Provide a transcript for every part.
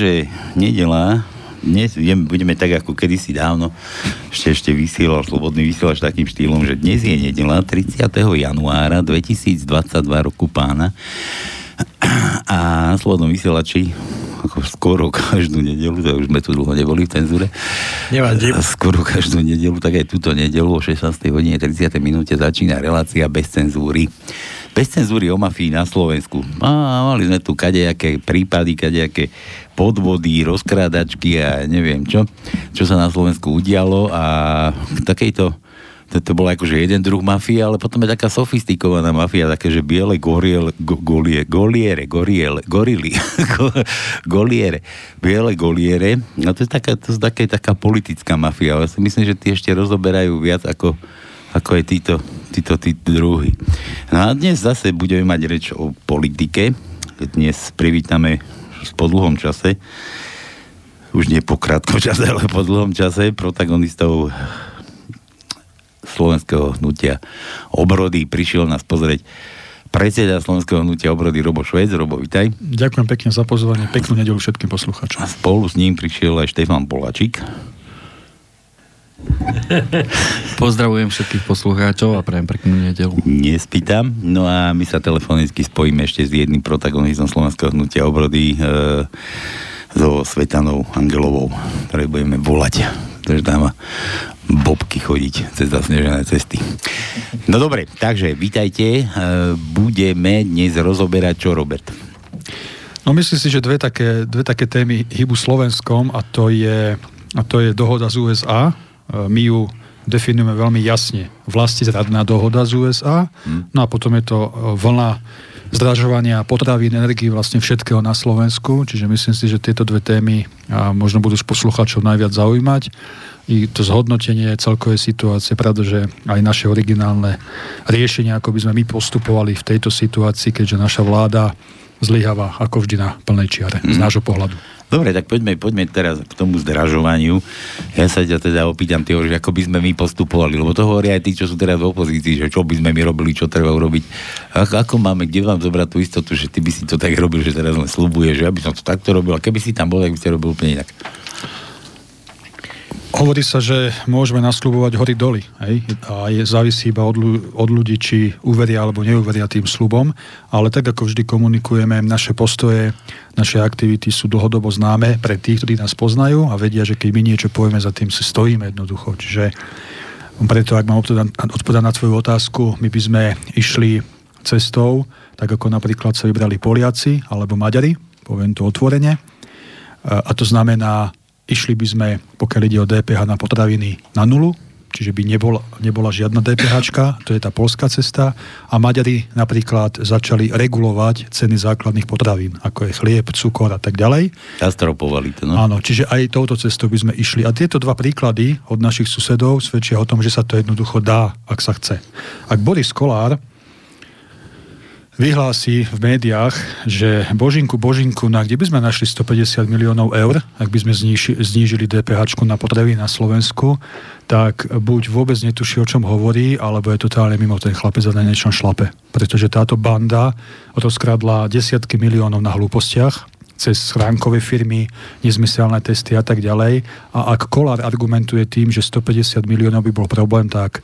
Takže nedela, dnes budeme tak ako kedysi dávno, ešte ešte vysielal Slobodný vysielač takým štýlom, že dnes je nedela 30. januára 2022 roku pána a na Slobodnom vysielači ako skoro každú nedelu, tak už sme tu dlho neboli v cenzúre. Nevadí. Skoro každú nedelu, tak aj túto nedelu o 16. hodine 30. minúte začína relácia bez cenzúry. Bez cenzúry o mafii na Slovensku. A mali sme tu kadejaké prípady, kadejaké podvody, rozkrádačky a neviem čo, čo sa na Slovensku udialo a k takejto to, bolo akože jeden druh mafie, ale potom je taká sofistikovaná mafia, také, že biele goriel, go, golie, goliere, goriel, gorily, goliere, biele goliere. A to je taká, to je taká, taká politická mafia, ale si myslím, že tie ešte rozoberajú viac ako, ako aj títo, títo, títo druhy. No a dnes zase budeme mať reč o politike. Dnes privítame po dlhom čase už nie po krátkom čase, ale po dlhom čase protagonistov slovenského hnutia obrody. Prišiel nás pozrieť predseda slovenského hnutia obrody Robo Švec. Robo, vitaj. Ďakujem pekne za pozvanie. Peknú nedelu všetkým poslucháčom. A spolu s ním prišiel aj Štefan Polačík. Pozdravujem všetkých poslucháčov a prajem peknú nedelu. Nespýtam. No a my sa telefonicky spojíme ešte s jedným protagonistom slovenského hnutia obrody e, so Svetanou Angelovou, ktoré budeme volať. Takže dáma bobky chodiť cez zasnežené cesty. No dobre, takže vítajte. E, budeme dnes rozoberať čo, Robert? No myslím si, že dve také, dve také témy hybu Slovenskom a to je, a to je dohoda z USA. My ju definujeme veľmi jasne. Vlasti zradná dohoda z USA. Hmm. No a potom je to e, vlna zdražovania potravín, energii, vlastne všetkého na Slovensku. Čiže myslím si, že tieto dve témy a možno budú poslucháčov najviac zaujímať i to zhodnotenie celkovej situácie, pretože aj naše originálne riešenia, ako by sme my postupovali v tejto situácii, keďže naša vláda zlyháva ako vždy na plnej čiare, mm. z mhm. nášho pohľadu. Dobre, tak poďme, poďme teraz k tomu zdražovaniu. Ja sa ťa teda opýtam, tyho, že ako by sme my postupovali, lebo to hovoria aj tí, čo sú teraz v opozícii, že čo by sme my robili, čo treba urobiť. Ako, ako máme, kde vám zobrať tú istotu, že ty by si to tak robil, že teraz len slubuje, že ja by som to takto robil, a keby si tam bol, tak by ste robil úplne inak. Hovorí sa, že môžeme nasľubovať hory doly. Hej? A je, závisí iba od, od ľudí, či uveria alebo neuveria tým slubom. Ale tak, ako vždy komunikujeme, naše postoje, naše aktivity sú dlhodobo známe pre tých, ktorí nás poznajú a vedia, že keď my niečo povieme, za tým si stojíme jednoducho. Čiže preto, ak mám odpovedať na tvoju otázku, my by sme išli cestou, tak ako napríklad sa vybrali Poliaci alebo Maďari, poviem to otvorene. A to znamená Išli by sme, pokiaľ ide o DPH na potraviny, na nulu, čiže by nebola, nebola žiadna DPH, to je tá polská cesta. A Maďari napríklad začali regulovať ceny základných potravín, ako je chlieb, cukor a tak ďalej. Zastropovali to, no? Áno, čiže aj touto cestou by sme išli. A tieto dva príklady od našich susedov svedčia o tom, že sa to jednoducho dá, ak sa chce. Ak Boris Kolár vyhlási v médiách, že Božinku, Božinku, na kde by sme našli 150 miliónov eur, ak by sme zníži, znížili DPH na potreby na Slovensku, tak buď vôbec netuší, o čom hovorí, alebo je totálne mimo ten chlapec a na niečom šlape. Pretože táto banda rozkradla desiatky miliónov na hlúpostiach, cez schránkové firmy, nezmyselné testy a tak ďalej. A ak Kolár argumentuje tým, že 150 miliónov by bol problém, tak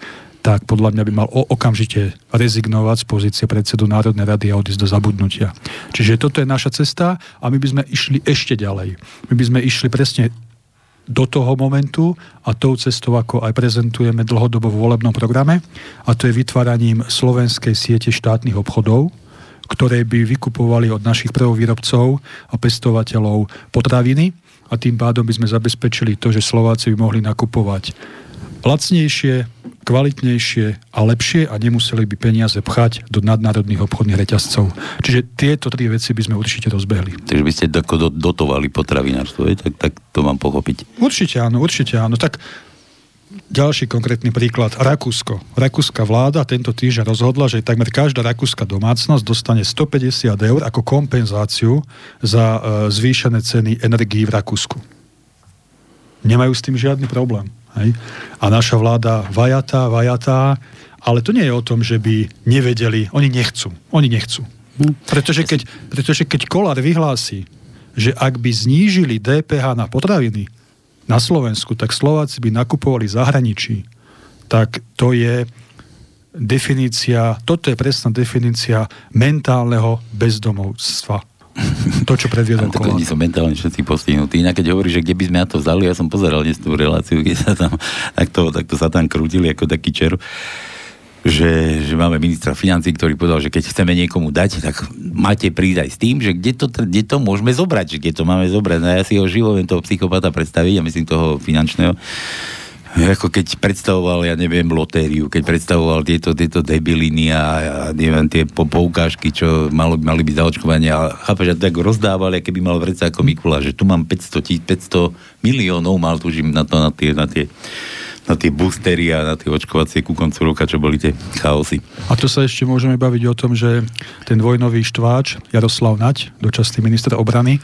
tak podľa mňa by mal okamžite rezignovať z pozície predsedu Národnej rady a odísť do zabudnutia. Čiže toto je naša cesta a my by sme išli ešte ďalej. My by sme išli presne do toho momentu a tou cestou, ako aj prezentujeme dlhodobo v volebnom programe, a to je vytváraním slovenskej siete štátnych obchodov, ktoré by vykupovali od našich prvovýrobcov a pestovateľov potraviny a tým pádom by sme zabezpečili to, že Slováci by mohli nakupovať lacnejšie, kvalitnejšie a lepšie a nemuseli by peniaze pchať do nadnárodných obchodných reťazcov. Čiže tieto tri veci by sme určite rozbehli. Takže by ste do, dotovali potravinárstvo, tak, tak to mám pochopiť. Určite áno, určite áno. Tak ďalší konkrétny príklad. Rakúsko. Rakúska vláda tento týždeň rozhodla, že takmer každá rakúska domácnosť dostane 150 eur ako kompenzáciu za e, zvýšené ceny energií v Rakúsku. Nemajú s tým žiadny problém. Hej? A naša vláda vajatá, vajatá, ale to nie je o tom, že by nevedeli, oni nechcú, oni nechcú. Hm. Pretože keď, pretože keď Kolár vyhlási, že ak by znížili DPH na potraviny na Slovensku, tak Slováci by nakupovali zahraničí. Tak to je definícia, toto je presná definícia mentálneho bezdomovstva. To, čo predviedol Kolár. Oni sú mentálne všetci postihnutí. Inak keď hovorí, že kde by sme na to vzali, ja som pozeral dnes tú reláciu, kde sa tam takto, takto sa tam krútili ako taký čer že, že máme ministra financí, ktorý povedal, že keď chceme niekomu dať, tak máte prísť aj s tým, že kde to, kde to môžeme zobrať, že kde to máme zobrať. No ja si ho živo viem toho psychopata predstaviť, ja myslím toho finančného, ako keď predstavoval, ja neviem, lotériu, keď predstavoval tieto, tieto debiliny a, a neviem, tie poukážky, čo malo, mali byť zaočkovanie a chápeš, že tak rozdávali, keby mal vreca ako Mikula, že tu mám 500, 500 miliónov, mal tužím na to, na tie, na tie na tie boostery a na tie očkovacie ku koncu roka, čo boli tie chaosy. A tu sa ešte môžeme baviť o tom, že ten vojnový štváč Jaroslav Nať, dočasný minister obrany,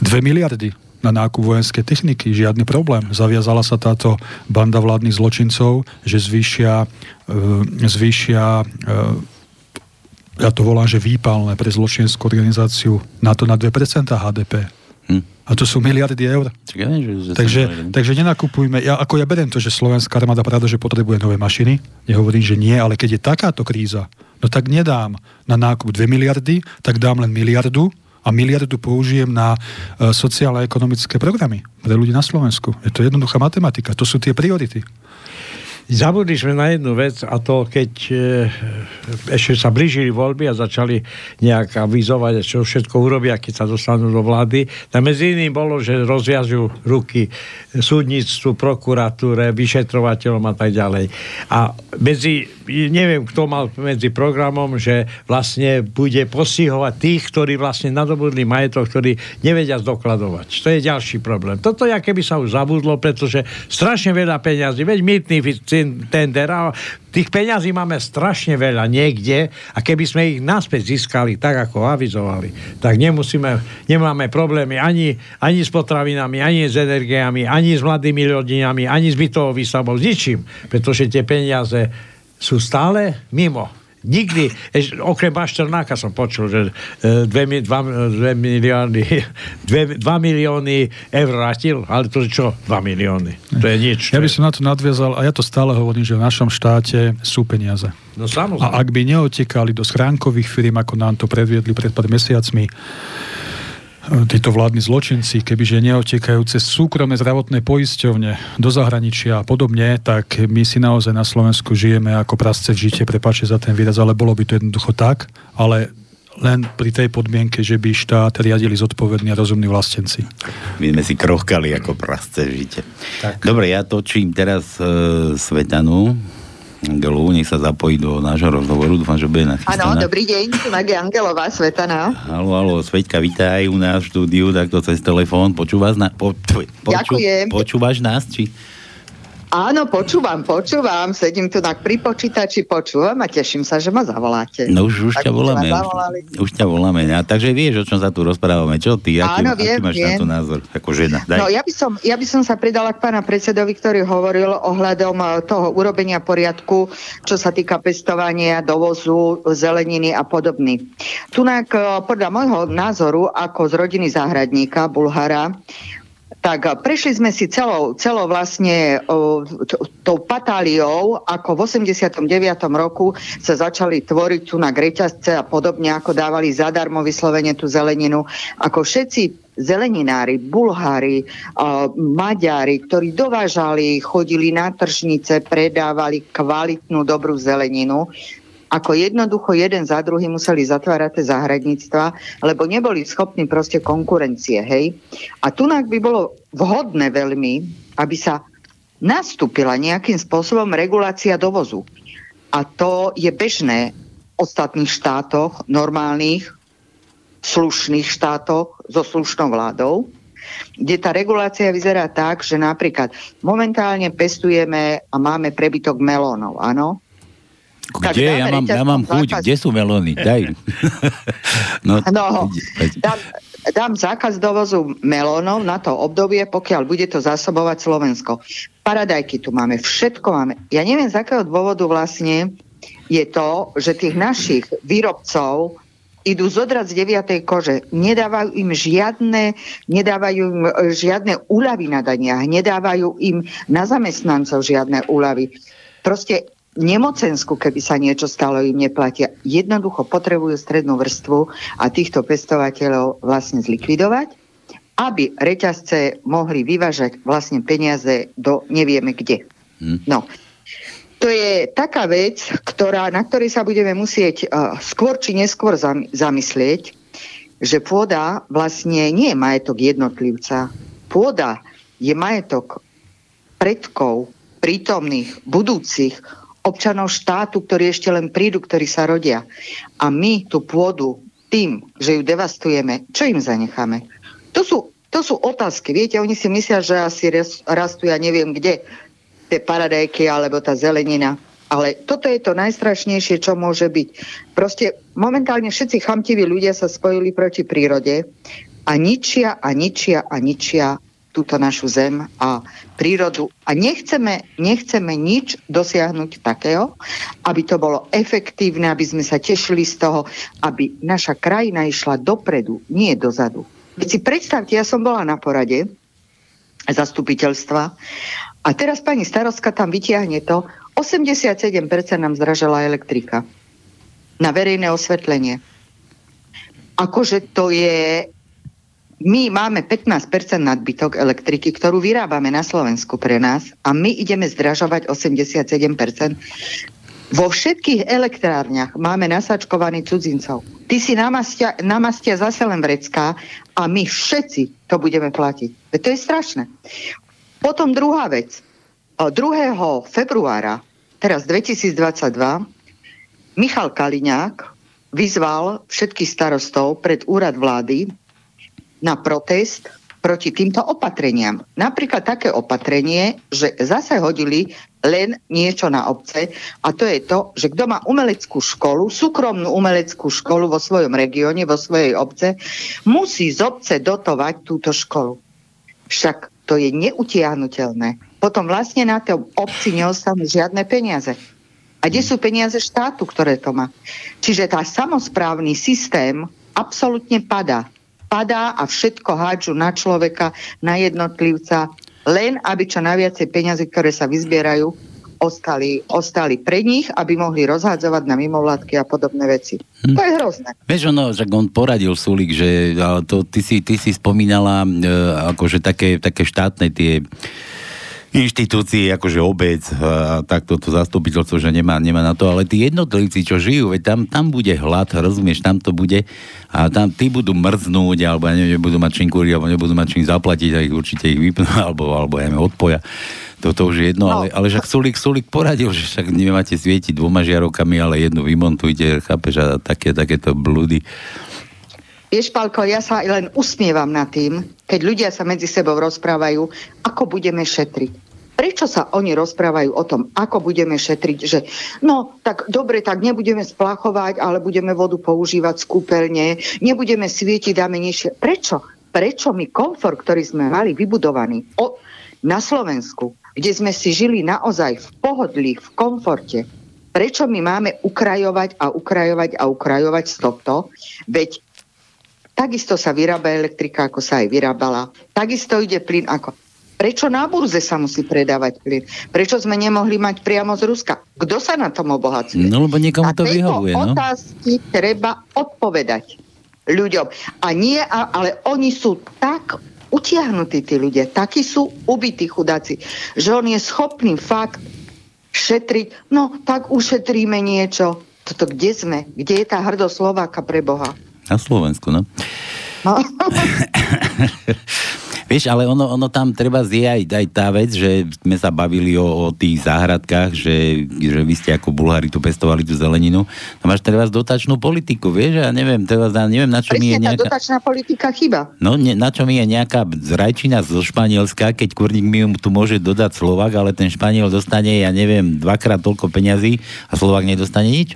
2 miliardy na nákup vojenskej techniky, žiadny problém. Zaviazala sa táto banda vládnych zločincov, že zvýšia, e, zvýšia e, ja to volám, že výpalné pre zločinskú organizáciu na to na 2% HDP. Hm. A to sú miliardy eur. Ja viem, že, že takže, takže nenakupujme. Ja, ako ja beriem to, že slovenská armáda pravda, že potrebuje nové mašiny. Nehovorím, že nie, ale keď je takáto kríza, no tak nedám na nákup 2 miliardy, tak dám len miliardu a miliardu použijem na uh, sociálne a ekonomické programy pre ľudí na Slovensku. Je to jednoduchá matematika. To sú tie priority. Zabudli sme na jednu vec a to, keď e, ešte sa blížili voľby a začali nejak avizovať, čo všetko urobia, keď sa dostanú do vlády, tak medzi iným bolo, že rozviažu ruky súdnictvu, prokuratúre, vyšetrovateľom a tak ďalej. A medzi, neviem, kto mal medzi programom, že vlastne bude postihovať tých, ktorí vlastne nadobudli majetok, ktorí nevedia zdokladovať. To je ďalší problém. Toto je, keby sa už zabudlo, pretože strašne veľa peňazí, veď mýtny tender tých peňazí máme strašne veľa niekde a keby sme ich naspäť získali tak, ako avizovali, tak nemusíme, nemáme problémy ani, ani s potravinami, ani s energiami, ani s mladými rodinami, ani s bytovou výstavbou, s ničím, pretože tie peniaze sú stále mimo Nikdy, eš, okrem Bašternáka som počul, že 2 e, milióny, 2, 2 milióny eur vrátil, ale to je čo? 2 milióny. To je nič. Ja by som na to nadviazal a ja to stále hovorím, že v našom štáte sú peniaze. No samozrejme. A ak by neotekali do schránkových firm, ako nám to predviedli pred pár mesiacmi, títo vládni zločinci, kebyže neotekajú cez súkromné zdravotné poisťovne do zahraničia a podobne, tak my si naozaj na Slovensku žijeme ako prasce v žite, prepáčte za ten výraz, ale bolo by to jednoducho tak, ale len pri tej podmienke, že by štát riadili zodpovední a rozumní vlastenci. My sme si krochkali ako prasce v žite. Tak. Dobre, ja točím teraz e, Svetanu, Angelu, nech sa zapojí do nášho rozhovoru, dúfam, že bude nachystaná. Áno, dobrý deň, tu Magia Angelová, Svetana. Halo, halo, Sveťka, vítaj u nás v štúdiu, takto cez telefón, počúvaš, na, po, po, poču, počúvaš nás, či... Áno, počúvam, počúvam, sedím tu na pri počítači, počúvam a teším sa, že ma zavoláte. No už, už ťa voláme, už, už ťa voláme. A takže vieš, o čom sa tu rozprávame. Čo ty, aký, Áno, viem, aký máš viem. na to názor ako žena? Daj. No ja by, som, ja by som sa pridala k pána predsedovi, ktorý hovoril ohľadom eh, toho urobenia poriadku, čo sa týka pestovania, dovozu, zeleniny a podobný. Tunak eh, podľa môjho názoru, ako z rodiny záhradníka, Bulhara, tak prešli sme si celou, celou vlastne tou patáliou, ako v 89. roku sa začali tvoriť tu na greťazce a podobne, ako dávali zadarmo vyslovene tú zeleninu, ako všetci zeleninári, bulhári, maďari, ktorí dovážali, chodili na tržnice, predávali kvalitnú, dobrú zeleninu, ako jednoducho jeden za druhý museli zatvárať tie záhradníctva, lebo neboli schopní proste konkurencie, hej. A tu by bolo vhodné veľmi, aby sa nastúpila nejakým spôsobom regulácia dovozu. A to je bežné v ostatných štátoch, normálnych, slušných štátoch so slušnou vládou, kde tá regulácia vyzerá tak, že napríklad momentálne pestujeme a máme prebytok melónov, áno? Kde? Ja mám, ja mám chuť. Kde sú melóny? Daj. no, no dám, dám zákaz dovozu melónov na to obdobie, pokiaľ bude to zásobovať Slovensko. Paradajky tu máme, všetko máme. Ja neviem, z akého dôvodu vlastne je to, že tých našich výrobcov idú zodrať z 9. kože. Nedávajú im žiadne, nedávajú im e, žiadne úľavy na daniach, nedávajú im na zamestnancov žiadne úľavy. Proste nemocensku, keby sa niečo stalo, im neplatia. Jednoducho potrebujú strednú vrstvu a týchto pestovateľov vlastne zlikvidovať, aby reťazce mohli vyvážať vlastne peniaze do nevieme kde. Hm. No, to je taká vec, ktorá, na ktorej sa budeme musieť uh, skôr či neskôr zam, zamyslieť, že pôda vlastne nie je majetok jednotlivca. Pôda je majetok predkov, prítomných, budúcich, občanov štátu, ktorí ešte len prídu, ktorí sa rodia. A my tú pôdu tým, že ju devastujeme, čo im zanecháme? To sú, to sú otázky. Viete, oni si myslia, že asi rastú, ja neviem kde, tie paradajky alebo tá zelenina. Ale toto je to najstrašnejšie, čo môže byť. Proste momentálne všetci chamtiví ľudia sa spojili proti prírode a ničia a ničia a ničia túto našu zem a prírodu. A nechceme, nechceme nič dosiahnuť takého, aby to bolo efektívne, aby sme sa tešili z toho, aby naša krajina išla dopredu, nie dozadu. Keď si predstavte, ja som bola na porade zastupiteľstva a teraz pani starostka tam vytiahne to, 87% nám zdražela elektrika na verejné osvetlenie. Akože to je... My máme 15% nadbytok elektriky, ktorú vyrábame na Slovensku pre nás a my ideme zdražovať 87%. Vo všetkých elektrárniach máme nasačkovaných cudzincov. Ty si namastia, namastia zase len vrecká a my všetci to budeme platiť. To je strašné. Potom druhá vec. 2. februára, teraz 2022, Michal Kaliňák vyzval všetkých starostov pred úrad vlády na protest proti týmto opatreniam. Napríklad také opatrenie, že zase hodili len niečo na obce a to je to, že kto má umeleckú školu, súkromnú umeleckú školu vo svojom regióne, vo svojej obce, musí z obce dotovať túto školu. Však to je neutiahnutelné. Potom vlastne na tom obci neostanú žiadne peniaze. A kde sú peniaze štátu, ktoré to má? Čiže tá samozprávny systém absolútne padá. Padá a všetko hádžu na človeka, na jednotlivca, len aby čo najviacej peniaze, ktoré sa vyzbierajú, ostali, ostali pre nich, aby mohli rozhádzovať na mimovládky a podobné veci. Hm. To je hrozné. Vieš, ono, že on poradil Sulik, že to, ty, si, ty si spomínala e, akože také, také štátne tie inštitúcií, akože obec a takto to zastupiteľstvo, že nemá, nemá na to, ale tí jednotlivci, čo žijú, veď tam, tam bude hlad, rozumieš, tam to bude a tam tí budú mrznúť, alebo ja neviem, nebudú mať čím kúriť, alebo nebudú mať čím zaplatiť a ich určite ich vypnú, alebo, alebo ja neviem, odpoja. Toto už je jedno, no. ale, ale však Sulik, Sulik poradil, že však nemáte svietiť dvoma žiarovkami, ale jednu vymontujte, chápeš, a také, takéto blúdy. Vieš, Palko, ja sa len usmievam nad tým, keď ľudia sa medzi sebou rozprávajú, ako budeme šetriť. Prečo sa oni rozprávajú o tom, ako budeme šetriť, že no, tak dobre, tak nebudeme splachovať, ale budeme vodu používať z kúpeľne, nebudeme svietiť, dáme nižšie. Prečo? Prečo my komfort, ktorý sme mali vybudovaný o, na Slovensku, kde sme si žili naozaj v pohodlí, v komforte, prečo my máme ukrajovať a ukrajovať a ukrajovať z tohto, veď takisto sa vyrába elektrika, ako sa aj vyrábala, takisto ide plyn ako... Prečo na burze sa musí predávať plyn? Prečo sme nemohli mať priamo z Ruska? Kto sa na tom obohacuje? No lebo niekomu to vyhovuje. No? otázky treba odpovedať ľuďom. A nie, ale oni sú tak utiahnutí tí ľudia, takí sú ubití chudáci, že on je schopný fakt šetriť, no tak ušetríme niečo. Toto kde sme? Kde je tá hrdosť Slováka pre Boha? Na Slovensku, no. no. Vieš, ale ono, ono tam treba zje aj, aj tá vec, že sme sa bavili o, o tých záhradkách, že, že vy ste ako Bulhári tu pestovali tú zeleninu. No máš teraz dotačnú politiku, vieš? Ja neviem, teraz, neviem, na čo Presne, mi je nejaká... dotačná politika chyba. No, ne, na čo mi je nejaká zrajčina zo Španielska, keď kurník mi tu môže dodať Slovak, ale ten Španiel dostane, ja neviem, dvakrát toľko peňazí a Slovak nedostane nič?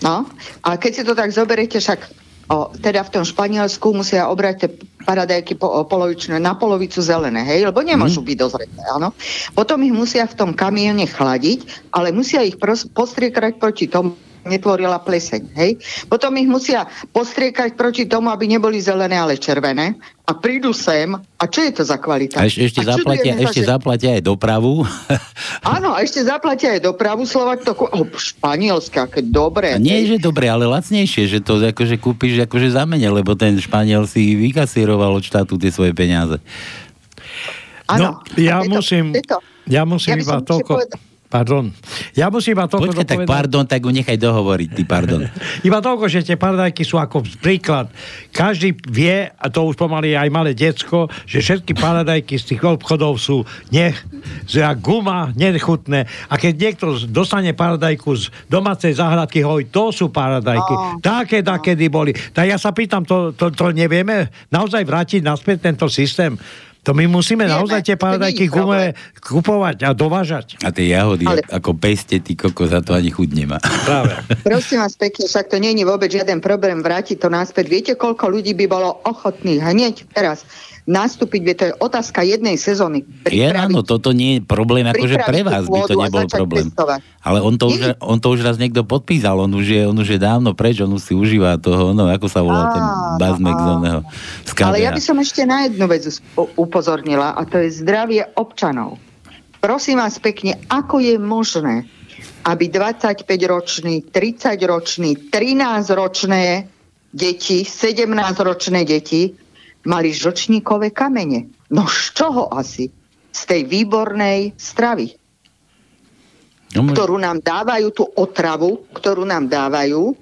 No, a keď si to tak zoberiete, však o, teda v tom Španielsku musia obrať tie paradajky po, o, polovičné na polovicu zelené, hej, lebo nemôžu mm. byť dozreté, áno. Potom ich musia v tom kamione chladiť, ale musia ich pros, postriekať proti tomu, netvorila pleseň. Hej? Potom ich musia postriekať proti tomu, aby neboli zelené, ale červené. A prídu sem. A čo je to za kvalita? A ešte, ešte, zaplatia, ešte že... zaplatia aj dopravu. Áno, a ešte zaplatia aj dopravu Slovak to... Oh, španielské, aké dobré. A nie, že dobré, ale lacnejšie, že to akože kúpiš akože za mene, lebo ten Španiel si vykasíroval od štátu tie svoje peniaze. Áno. No, ja, musím, ja musím ja iba toľko... Povedať Pardon. Ja musím iba toľko Počkaj, tak pardon, tak ho nechaj dohovoriť, ty pardon. iba toľko, že tie paradajky sú ako príklad. Každý vie, a to už pomaly aj malé decko, že všetky paradajky z tých obchodov sú nech, že guma, nechutné. A keď niekto dostane paradajku z domácej záhradky, hoj, to sú paradajky. Oh. Také, také, boli. Tak ja sa pýtam, to, to, to nevieme naozaj vrátiť naspäť tento systém? To my musíme Vieme, naozaj tie paradajky gume kupovať a dovážať. A tie jahody, Ale... ako peste, ty koko, za to ani chuť nemá. Práve. Prosím vás pekne, však to není vôbec žiaden problém vrátiť to naspäť. Viete, koľko ľudí by bolo ochotných hneď teraz nastúpiť, to je otázka jednej sezóny. Je, áno, toto nie je problém, akože pre vás by to nebol problém. Testovať. Ale on to, už, on to už raz niekto podpísal, on už je, on už je dávno preč, on už si užíva toho, no ako sa volá ten bazmek z oného Ale ja by som ešte na jednu vec upozornila a to je zdravie občanov. Prosím vás pekne, ako je možné, aby 25-ročný, 30-ročný, 13-ročné deti, 17-ročné deti mali žlčníkové kamene. No z čoho asi? Z tej výbornej stravy. No, ktorú nám dávajú, tú otravu, ktorú nám dávajú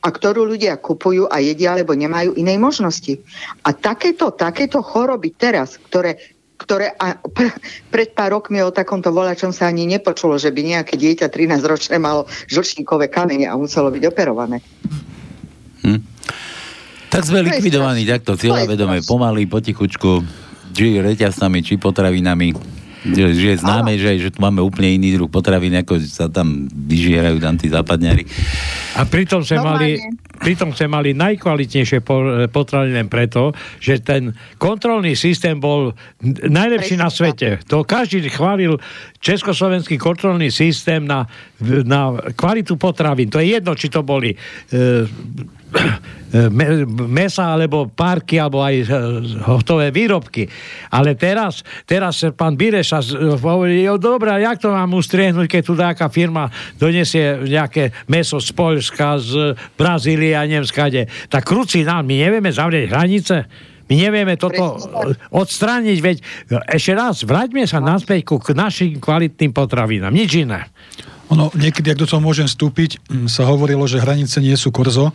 a ktorú ľudia kupujú a jedia, lebo nemajú inej možnosti. A takéto, takéto choroby teraz, ktoré, ktoré a pre, pred pár rokmi o takomto volačom sa ani nepočulo, že by nejaké dieťa 13-ročné malo žlčníkové kamene a muselo byť operované. Hm. Tak sme likvidovaní takto cieľavedome, pomaly, potichučku, či reťazami, či potravinami. Že, že známe, že, že tu máme úplne iný druh potravín, ako sa tam vyžierajú tam tí západňari. A pritom sme mali, pritom sme mali najkvalitnejšie potraviny len preto, že ten kontrolný systém bol najlepší na svete. To každý chválil československý kontrolný systém na, na kvalitu potravín. To je jedno, či to boli e, mesa alebo párky alebo aj eh, hotové výrobky. Ale teraz, teraz pán Bireša hovorí, jo dobré, jak to mám ustriehnúť, keď tu nejaká firma donesie nejaké meso z Polska, z Brazílie a Nemskade. Tak kruci nám, my nevieme zavrieť hranice. My nevieme toto odstrániť, veď ešte raz, vráťme sa naspäť ku našim kvalitným potravinám. Nič iné. Ono, niekedy, ak do toho môžem vstúpiť, mm, sa hovorilo, že hranice nie sú korzo,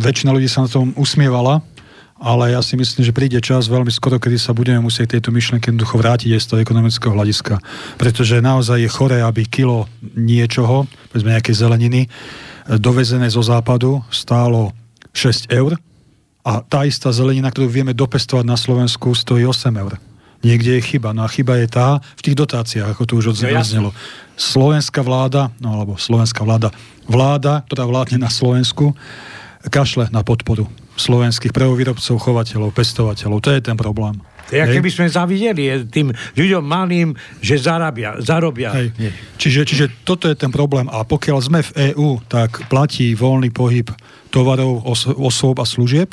väčšina ľudí sa na tom usmievala, ale ja si myslím, že príde čas veľmi skoro, kedy sa budeme musieť tejto myšlenke jednoducho vrátiť aj z toho ekonomického hľadiska. Pretože naozaj je choré, aby kilo niečoho, povedzme nejakej zeleniny, dovezené zo západu stálo 6 eur a tá istá zelenina, ktorú vieme dopestovať na Slovensku, stojí 8 eur. Niekde je chyba. No a chyba je tá v tých dotáciách, ako to už odznelo. Slovenská vláda, no alebo slovenská vláda, vláda, ktorá vládne na Slovensku, kašle na podporu slovenských prvovýrobcov, chovateľov, pestovateľov. To je ten problém. Je, keby sme zavideli tým ľuďom malým, že zarabia, zarobia. Hej. Čiže, čiže toto je ten problém. A pokiaľ sme v EÚ, tak platí voľný pohyb tovarov, os- osôb a služieb,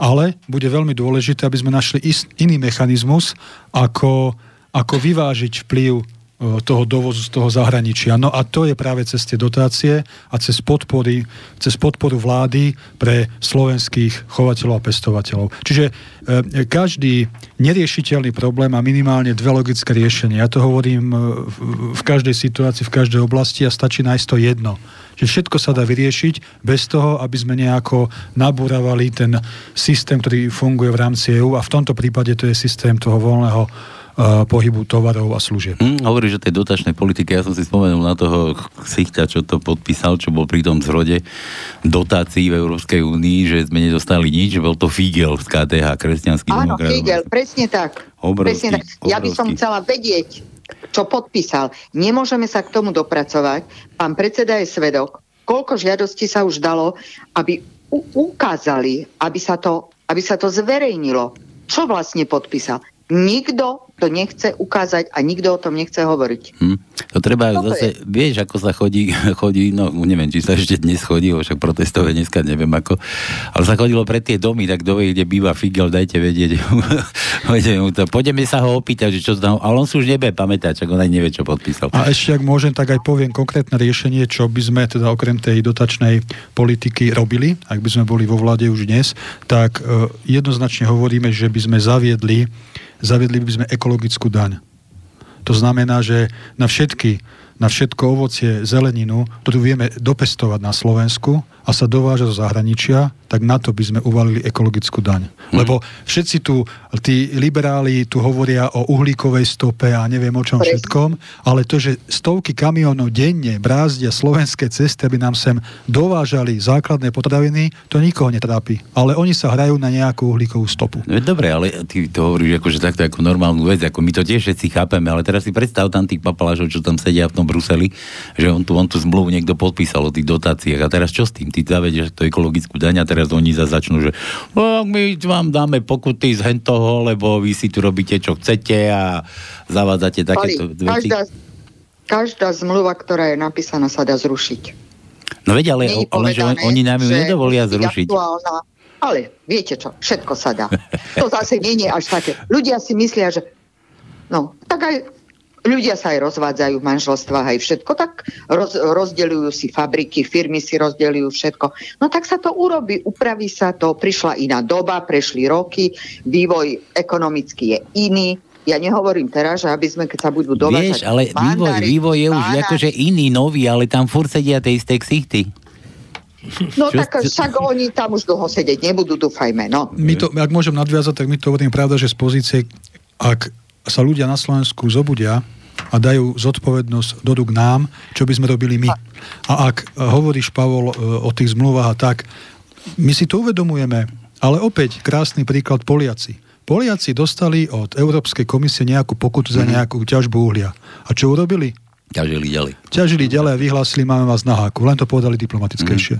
ale bude veľmi dôležité, aby sme našli iný mechanizmus, ako, ako vyvážiť vplyv toho dovozu z toho zahraničia. No a to je práve cez tie dotácie a cez, podpory, cez podporu vlády pre slovenských chovateľov a pestovateľov. Čiže e, každý neriešiteľný problém má minimálne dve logické riešenia. Ja to hovorím e, v každej situácii, v každej oblasti a stačí nájsť to jedno že všetko sa dá vyriešiť bez toho, aby sme nejako nabúravali ten systém, ktorý funguje v rámci EÚ a v tomto prípade to je systém toho voľného pohybu tovarov a služieb. Hm, hovorí, že tej dotačnej politike, ja som si spomenul na toho ksichťa, čo to podpísal, čo bol pri tom zrode dotácií v Európskej únii, že sme nedostali nič, že bol to Figel z KTH, kresťanský Áno, demokrat. Figel, presne tak. Obrovský, presne tak. Ja by som chcela vedieť, čo podpísal. Nemôžeme sa k tomu dopracovať. Pán predseda je svedok, koľko žiadostí sa už dalo, aby u- ukázali, aby sa, to, aby sa to zverejnilo. Čo vlastne podpísal? Nikto to nechce ukázať a nikto o tom nechce hovoriť. Hm. To treba to zase, vieš, ako sa chodí, chodí, no neviem, či sa ešte dnes chodí, však protestové dneska neviem ako, ale sa chodilo pre tie domy, tak kto vie, kde býva Figel, dajte vedieť. To. Poďme sa ho opýtať, že čo tam, ale on si už nebe pamätať, čak on aj nevie, čo podpísal. A ešte, ak môžem, tak aj poviem konkrétne riešenie, čo by sme teda okrem tej dotačnej politiky robili, ak by sme boli vo vláde už dnes, tak e, jednoznačne hovoríme, že by sme zaviedli, zaviedli by sme ekologickú daň. To znamená, že na všetky, na všetko ovocie, zeleninu, ktorú vieme dopestovať na Slovensku a sa dováža zo zahraničia, tak na to by sme uvalili ekologickú daň. Lebo všetci tu, tí liberáli tu hovoria o uhlíkovej stope a neviem o čom všetkom, ale to, že stovky kamionov denne brázdia slovenské cesty, aby nám sem dovážali základné potraviny, to nikoho netrápi. Ale oni sa hrajú na nejakú uhlíkovú stopu. No, dobre, ale ty to hovoríš akože takto ako normálnu vec, ako my to tiež všetci chápeme, ale teraz si predstav tam tých papalážov, čo tam sedia v tom Bruseli, že on tu, on tu zmluvu niekto podpísal o tých dotáciách a teraz čo s tým? Ty zavedieš to ekologickú daň a teraz oni za začnú, že "No, my vám dáme pokuty z hen toho, lebo vy si tu robíte, čo chcete a zavádzate takéto Pali, veci. každá, každá zmluva, ktorá je napísaná, sa dá zrušiť. No veď, ale, ale že on- oni nám ju nedovolia zrušiť. aktuálna. Ale viete čo, všetko sa dá. To zase nie je až také. Ľudia si myslia, že no, tak aj ľudia sa aj rozvádzajú v manželstvách aj všetko, tak roz, rozdeľujú si fabriky, firmy si rozdeľujú všetko. No tak sa to urobí, upraví sa to, prišla iná doba, prešli roky, vývoj ekonomický je iný. Ja nehovorím teraz, že aby sme, keď sa budú Vieš, dovážať ale vývoj, vývoj je už banány, akože iný, nový, ale tam furt sedia tie isté ksichty. No Čo tak ste- však oni tam už dlho sedieť nebudú, dúfajme. No. My to, ak môžem nadviazať, tak my to hovorím pravda, že z pozície, ak sa ľudia na Slovensku zobudia a dajú zodpovednosť do rúk nám, čo by sme robili my. A ak e, hovoríš, Pavol, e, o tých zmluvách a tak, my si to uvedomujeme, ale opäť krásny príklad Poliaci. Poliaci dostali od Európskej komisie nejakú pokutu za nejakú ťažbu uhlia. A čo urobili? Ťažili ďalej. ťažili ďalej a vyhlásili, máme vás na háku. Len to povedali diplomatickejšie.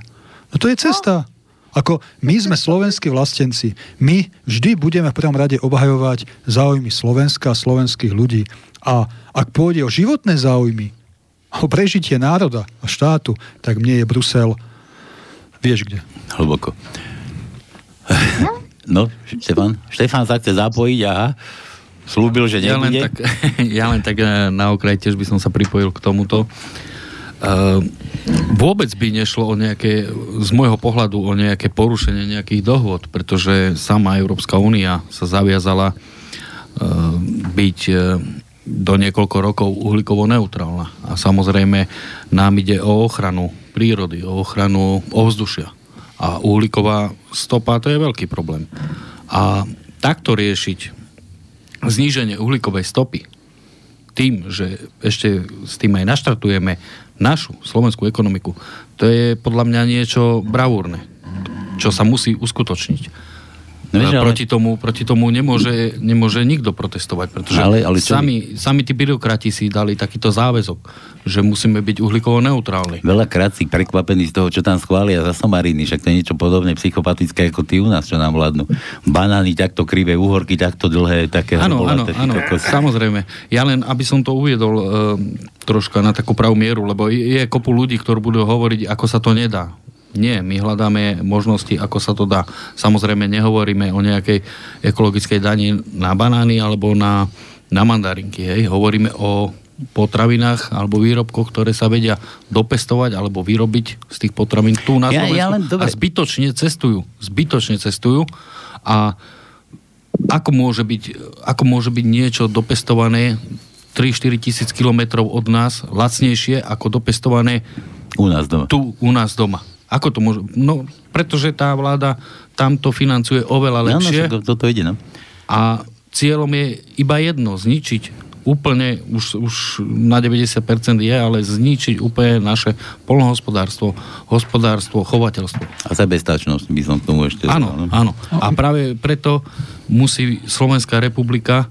No to je cesta. Ako my sme slovenskí vlastenci. My vždy budeme v prvom rade obhajovať záujmy Slovenska a slovenských ľudí. A ak pôjde o životné záujmy, o prežitie národa a štátu, tak mne je Brusel vieš kde. Hlboko. No, Štefan? Štefan sa chce zapojiť, aha. Slúbil, že Ja len, nebude. tak, ja len tak na okraj tiež by som sa pripojil k tomuto. Uh, vôbec by nešlo o nejaké, z môjho pohľadu, o nejaké porušenie nejakých dohôd, pretože sama Európska únia sa zaviazala uh, byť uh, do niekoľko rokov uhlíkovo neutrálna. A samozrejme nám ide o ochranu prírody, o ochranu ovzdušia. A uhlíková stopa to je veľký problém. A takto riešiť zníženie uhlíkovej stopy tým, že ešte s tým aj naštartujeme našu slovenskú ekonomiku, to je podľa mňa niečo bravúrne, čo sa musí uskutočniť. No vieš, ale- proti, tomu, proti tomu nemôže, nemôže nikto protestovať, pretože Ale- ale čo sami, sami tí byrokrati si dali takýto záväzok, že musíme byť uhlíkovo neutrálni. Veľakrát si prekvapený z toho, čo tam schvália za somariny, však to je niečo podobné psychopatické ako tí u nás, čo nám vládnu. Banány takto krivé, uhorky takto dlhé, také Áno, áno, áno, samozrejme. Ja len, aby som to uviedol e, troška na takú pravú mieru, lebo je, je kopu ľudí, ktorí budú hovoriť, ako sa to nedá. Nie, my hľadáme možnosti, ako sa to dá. Samozrejme, nehovoríme o nejakej ekologickej dani na banány alebo na, na mandarinky. Hej. Hovoríme o potravinách alebo výrobkoch, ktoré sa vedia dopestovať alebo vyrobiť z tých potravín tu na Ja- Slovensku ja len dobre- a zbytočne cestujú. Zbytočne cestujú a ako môže byť, ako môže byť niečo dopestované 3-4 tisíc kilometrov od nás lacnejšie ako dopestované U nás doma. tu u nás doma. Ako to môže? No, pretože tá vláda tamto financuje oveľa lepšie však toto ide, no. a cieľom je iba jedno, zničiť úplne, už, už na 90% je, ale zničiť úplne naše polnohospodárstvo, hospodárstvo, chovateľstvo. A sebestačnosť by som k tomu ešte Áno, no. áno. A práve preto musí Slovenská republika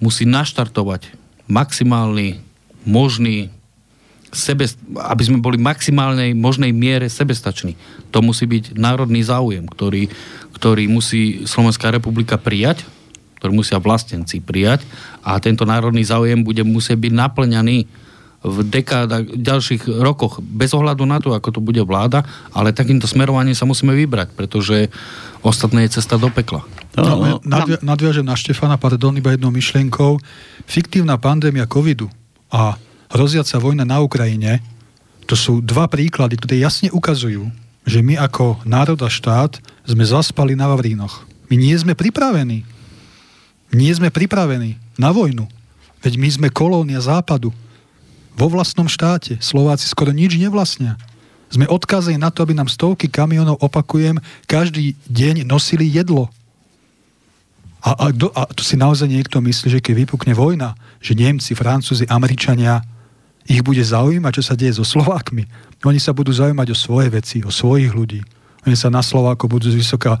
musí naštartovať maximálny možný sebe, aby sme boli v maximálnej možnej miere sebestační. To musí byť národný záujem, ktorý, ktorý musí Slovenská republika prijať, ktorý musia vlastenci prijať a tento národný záujem bude musieť byť naplňaný v dekádach, ďalších rokoch, bez ohľadu na to, ako to bude vláda, ale takýmto smerovaním sa musíme vybrať, pretože ostatné je cesta do pekla. No, no, nadvi- nadviažem na Štefana, pardon, iba jednou myšlienkou. Fiktívna pandémia covidu a hroziaca vojna na Ukrajine, to sú dva príklady, ktoré jasne ukazujú, že my ako národ a štát sme zaspali na Vavrínoch. My nie sme pripravení. Nie sme pripravení na vojnu. Veď my sme kolónia západu vo vlastnom štáte. Slováci skoro nič nevlastnia. Sme odkazení na to, aby nám stovky kamionov, opakujem, každý deň nosili jedlo. A, a, a to si naozaj niekto myslí, že keď vypukne vojna, že Nemci, Francúzi, Američania, ich bude zaujímať, čo sa deje so Slovákmi. Oni sa budú zaujímať o svoje veci, o svojich ľudí. Oni sa na Slováko budú zvysoka e,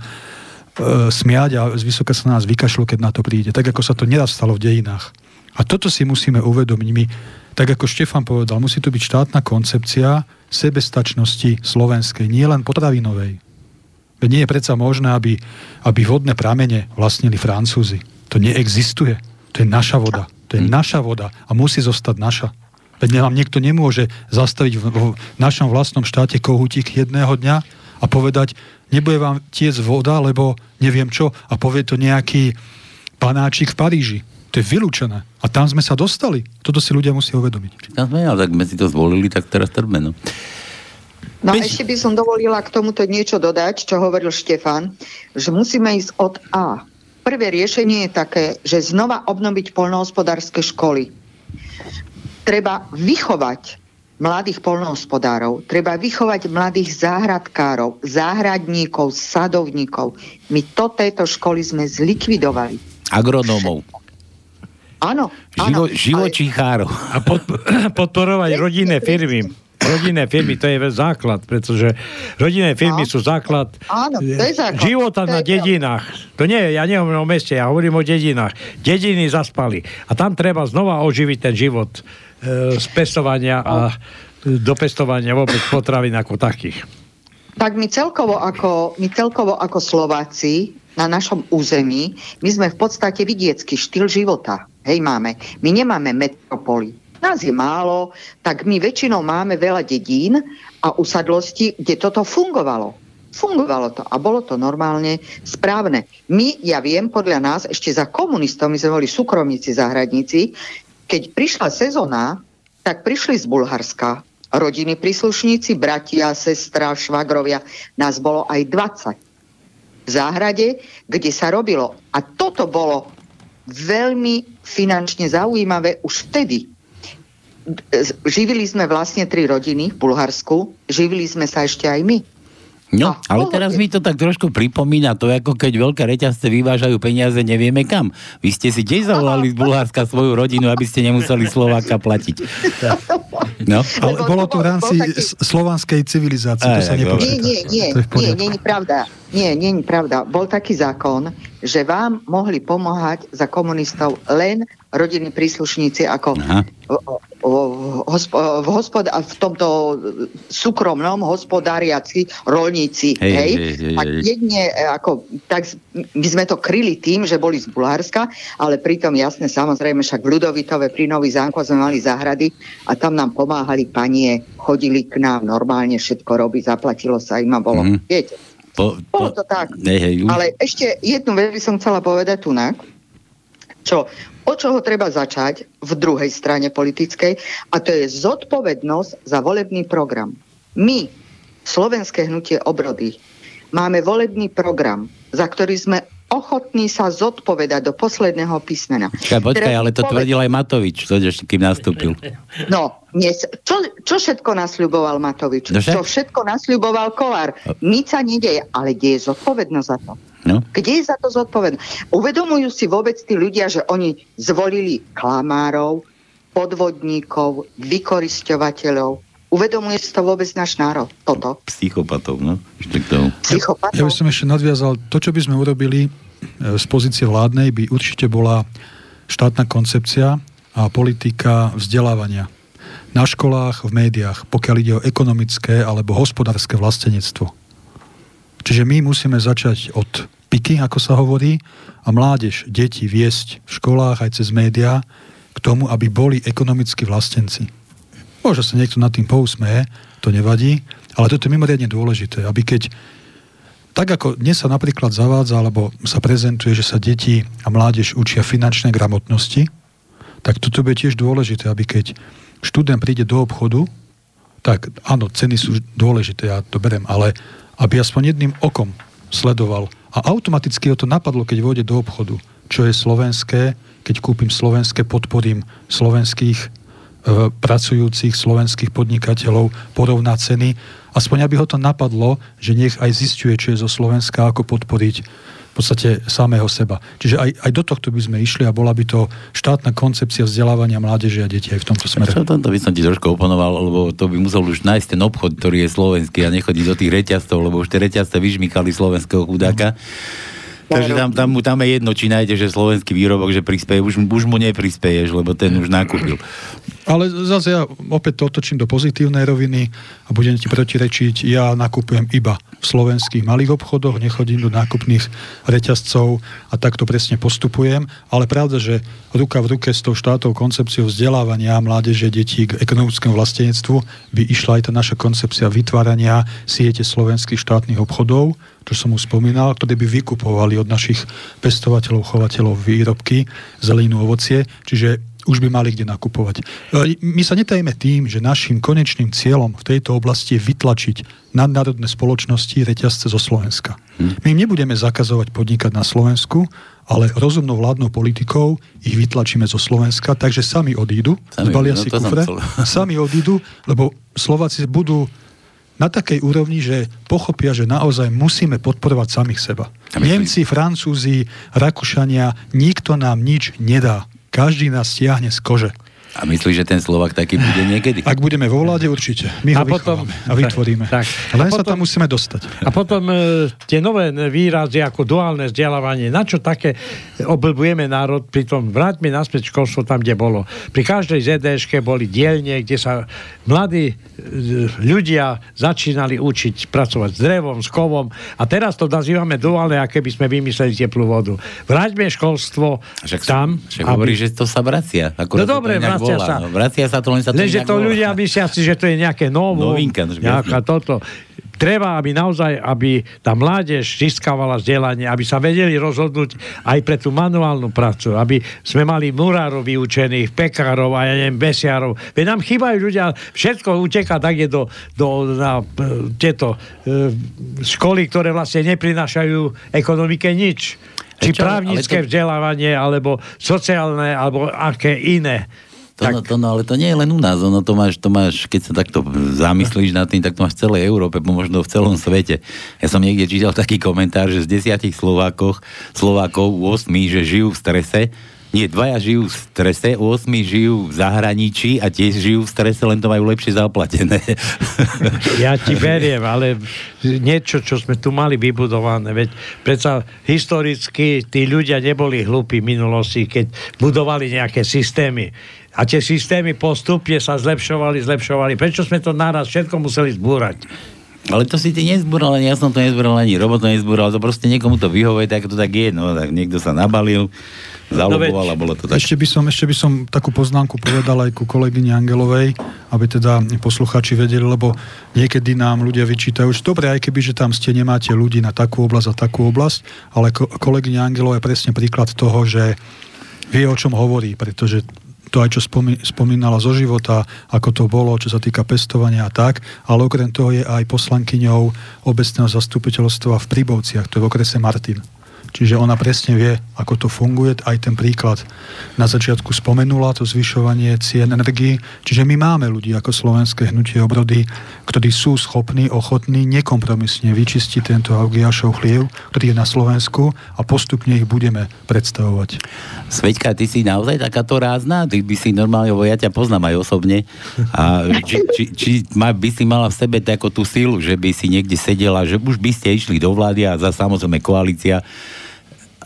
smiať a zvysoka sa na nás vykašľú, keď na to príde. Tak ako sa to neraz stalo v dejinách. A toto si musíme uvedomiť. My tak ako Štefan povedal, musí to byť štátna koncepcia sebestačnosti slovenskej, nie len potravinovej. Veď nie je predsa možné, aby, aby vodné pramene vlastnili Francúzi. To neexistuje. To je naša voda. To je hm. naša voda a musí zostať naša. Veď nám niekto nemôže zastaviť v, v našom vlastnom štáte kohutík jedného dňa a povedať, nebude vám tiec voda, lebo neviem čo, a povie to nejaký panáčik v Paríži. To je vylúčené. A tam sme sa dostali. Toto si ľudia musia uvedomiť. Tam sme, ale tak sme si to zvolili, tak teraz trme, no. No Bež... ešte by som dovolila k tomuto niečo dodať, čo hovoril Štefan, že musíme ísť od A. Prvé riešenie je také, že znova obnoviť polnohospodárske školy. Treba vychovať mladých polnohospodárov, treba vychovať mladých záhradkárov, záhradníkov, sadovníkov. My to tejto školy sme zlikvidovali. Agronómov. Áno. Živo, živočíchárov. A pod, podporovať rodinné firmy. Rodinné firmy, to je základ, pretože rodinné firmy áno. sú základ, áno, to je základ života to na dedinách. To nie, ja nehovorím o meste, ja hovorím o dedinách. Dediny zaspali. A tam treba znova oživiť ten život z pestovania a dopestovania vôbec potravín ako takých. Tak my celkovo ako, my celkovo ako Slováci na našom území, my sme v podstate vidiecký štýl života. Hej, máme. My nemáme metropoly. Nás je málo, tak my väčšinou máme veľa dedín a usadlosti, kde toto fungovalo. Fungovalo to a bolo to normálne správne. My, ja viem, podľa nás, ešte za komunistov, my sme boli súkromníci, zahradníci, keď prišla sezóna, tak prišli z Bulharska rodiny príslušníci, bratia, sestra, švagrovia, nás bolo aj 20 v záhrade, kde sa robilo. A toto bolo veľmi finančne zaujímavé už vtedy. Živili sme vlastne tri rodiny v Bulharsku, živili sme sa ešte aj my. No, ale teraz mi to tak trošku pripomína to, ako keď veľké reťazce vyvážajú peniaze nevieme kam. Vy ste si tiež zavolali z Bulharska svoju rodinu, aby ste nemuseli Slováka platiť. No. Ale bolo to v rámci slovanskej civilizácie, to sa nepočíta. Nie, nie, nie, nie, nie, nie, pravda. Nie, nie je pravda. Bol taký zákon, že vám mohli pomáhať za komunistov len rodinní príslušníci ako v, v, hospod, v tomto súkromnom hospodáriaci rolníci. Hej, hej? Hej, hej, jedne, e, ako, tak my sme to kryli tým, že boli z Bulharska, ale pritom jasne, samozrejme, však v Ľudovitove pri Nový Zánko sme mali záhrady a tam nám pomáhali panie, chodili k nám normálne všetko robiť, zaplatilo sa im a bolo. Mm. Viete, po, po, Bolo to tak. Ne, hej, Ale ešte jednu vec by som chcela povedať tu čo, od čoho treba začať v druhej strane politickej a to je zodpovednosť za volebný program. My, Slovenské hnutie obrody, máme volebný program, za ktorý sme ochotní sa zodpovedať do posledného písmena. Počkaj, počkaj, ale to tvrdil aj Matovič, to, kým nastúpil. No, dnes, čo, čo všetko nasľuboval Matovič? Dože? Čo všetko nasľuboval Kolár? Nič sa nedeje, ale kde je zodpovednosť za to? No. Kde je za to zodpovednosť? Uvedomujú si vôbec tí ľudia, že oni zvolili klamárov, podvodníkov, vykorisťovateľov, Uvedomuje si to vôbec náš národ, toto? Psychopatov, no? Psychopatov. Ja by som ešte nadviazal, to, čo by sme urobili e, z pozície vládnej, by určite bola štátna koncepcia a politika vzdelávania na školách, v médiách, pokiaľ ide o ekonomické alebo hospodárske vlastenectvo. Čiže my musíme začať od piky, ako sa hovorí, a mládež, deti viesť v školách aj cez médiá k tomu, aby boli ekonomickí vlastenci. Môže sa niekto nad tým pousmeje, to nevadí, ale toto je mimoriadne dôležité, aby keď tak ako dnes sa napríklad zavádza, alebo sa prezentuje, že sa deti a mládež učia finančné gramotnosti, tak toto bude tiež dôležité, aby keď študent príde do obchodu, tak áno, ceny sú dôležité, ja to berem, ale aby aspoň jedným okom sledoval. A automaticky ho to napadlo, keď vôjde do obchodu, čo je slovenské, keď kúpim slovenské, podporím slovenských pracujúcich slovenských podnikateľov, porovná ceny. Aspoň aby ho to napadlo, že nech aj zistuje, čo je zo Slovenska, ako podporiť v podstate samého seba. Čiže aj, aj do tohto by sme išli a bola by to štátna koncepcia vzdelávania mládeže a detí aj v tomto smere. Čo tomto by som ti trošku oponoval, lebo to by musel už nájsť ten obchod, ktorý je slovenský a nechodiť do tých reťazcov, lebo už tie reťazce vyžmykali slovenského chudáka. Mm. Takže tam, tam, tam je jedno, či nájde, že slovenský výrobok, že prispieje, už, už mu neprispieješ, lebo ten už nakúpil. Ale zase ja opäť to otočím do pozitívnej roviny a budem ti protirečiť, ja nakupujem iba v slovenských malých obchodoch, nechodím do nákupných reťazcov a takto presne postupujem, ale pravda, že ruka v ruke s tou štátou koncepciou vzdelávania mládeže detí k ekonomickému vlastenectvu by išla aj tá naša koncepcia vytvárania siete slovenských štátnych obchodov, čo som už spomínal, ktoré by vykupovali od našich pestovateľov, chovateľov výrobky, zelenú ovocie, čiže už by mali kde nakupovať. E, my sa netajeme tým, že našim konečným cieľom v tejto oblasti je vytlačiť nadnárodné spoločnosti reťazce zo Slovenska. Hm. My im nebudeme zakazovať podnikať na Slovensku, ale rozumnou vládnou politikou ich vytlačíme zo Slovenska, takže sami odídu, sami, zbalia no si kufre, sami odídu, lebo Slováci budú na takej úrovni, že pochopia, že naozaj musíme podporovať samých seba. Nemci, Francúzi, Rakúšania, nikto nám nič nedá. Každý nás stiahne z kože. A myslíš, že ten Slovak taký bude niekedy? Ak budeme vo vláde, určite. My ho a potom, a vytvoríme. Tak, Len a potom, sa tam musíme dostať. A potom e, tie nové výrazy ako duálne vzdelávanie, na čo také oblbujeme národ, pritom vráťme naspäť školstvo tam, kde bolo. Pri každej ZDŠke boli dielne, kde sa mladí e, ľudia začínali učiť pracovať s drevom, s kovom a teraz to nazývame duálne, aké by sme vymysleli teplú vodu. Vráťme školstvo však tam. Však aby... hovorí, že to sa vracia. Akurát no dobre, vracia vracia sa. No, vracia sa to, len sa to Lenže to ľudia myslia si, že to je nejaké novo. Novinka. Nejaká toto. Treba, aby naozaj, aby tá mládež získavala vzdelanie, aby sa vedeli rozhodnúť aj pre tú manuálnu prácu, aby sme mali murárov vyučených, pekárov a ja neviem, besiarov. Veď nám chýbajú ľudia, všetko uteká tak je do, do na, tieto e, školy, ktoré vlastne neprinášajú ekonomike nič. Či právnické to... vzdelávanie, alebo sociálne, alebo aké iné. To, tak. no, to, no, ale to nie je len u nás, ono to máš, to máš, keď sa takto zamyslíš nad tým, tak to máš v celej Európe, možno v celom svete. Ja som niekde čítal taký komentár, že z desiatich Slovákov, Slovákov 8, že žijú v strese, nie, dvaja žijú v strese, 8 žijú v zahraničí a tiež žijú v strese, len to majú lepšie zaplatené. Ja ti beriem, ale niečo, čo sme tu mali vybudované, veď predsa historicky tí ľudia neboli hlúpi v minulosti, keď budovali nejaké systémy. A tie systémy postupne sa zlepšovali, zlepšovali. Prečo sme to naraz všetko museli zbúrať? Ale to si ty nezbúral, ani ja som to nezbúral, ani robot to nezbúral, to proste niekomu to vyhovuje, tak to tak je, no, tak niekto sa nabalil, zaloboval a bolo to tak. Ešte by, som, ešte by som takú poznámku povedal aj ku kolegyni Angelovej, aby teda posluchači vedeli, lebo niekedy nám ľudia vyčítajú, že dobre, aj keby, že tam ste nemáte ľudí na takú oblasť a takú oblasť, ale ko- kolegyňa Angelová je presne príklad toho, že vie, o čom hovorí, pretože to aj čo spomínala zo života, ako to bolo, čo sa týka pestovania a tak, ale okrem toho je aj poslankyňou obecného zastupiteľstva v Príbovciach, to je v okrese Martin. Čiže ona presne vie, ako to funguje. Aj ten príklad na začiatku spomenula, to zvyšovanie cien energii. Čiže my máme ľudí ako slovenské hnutie obrody, ktorí sú schopní, ochotní nekompromisne vyčistiť tento Augiašov chliev, ktorý je na Slovensku a postupne ich budeme predstavovať. Sveťka, ty si naozaj takáto rázna? Ty by si normálne, lebo ja ťa poznám aj osobne. A či, či, či by si mala v sebe takú tú silu, že by si niekde sedela, že už by ste išli do vlády a za samozrejme koalícia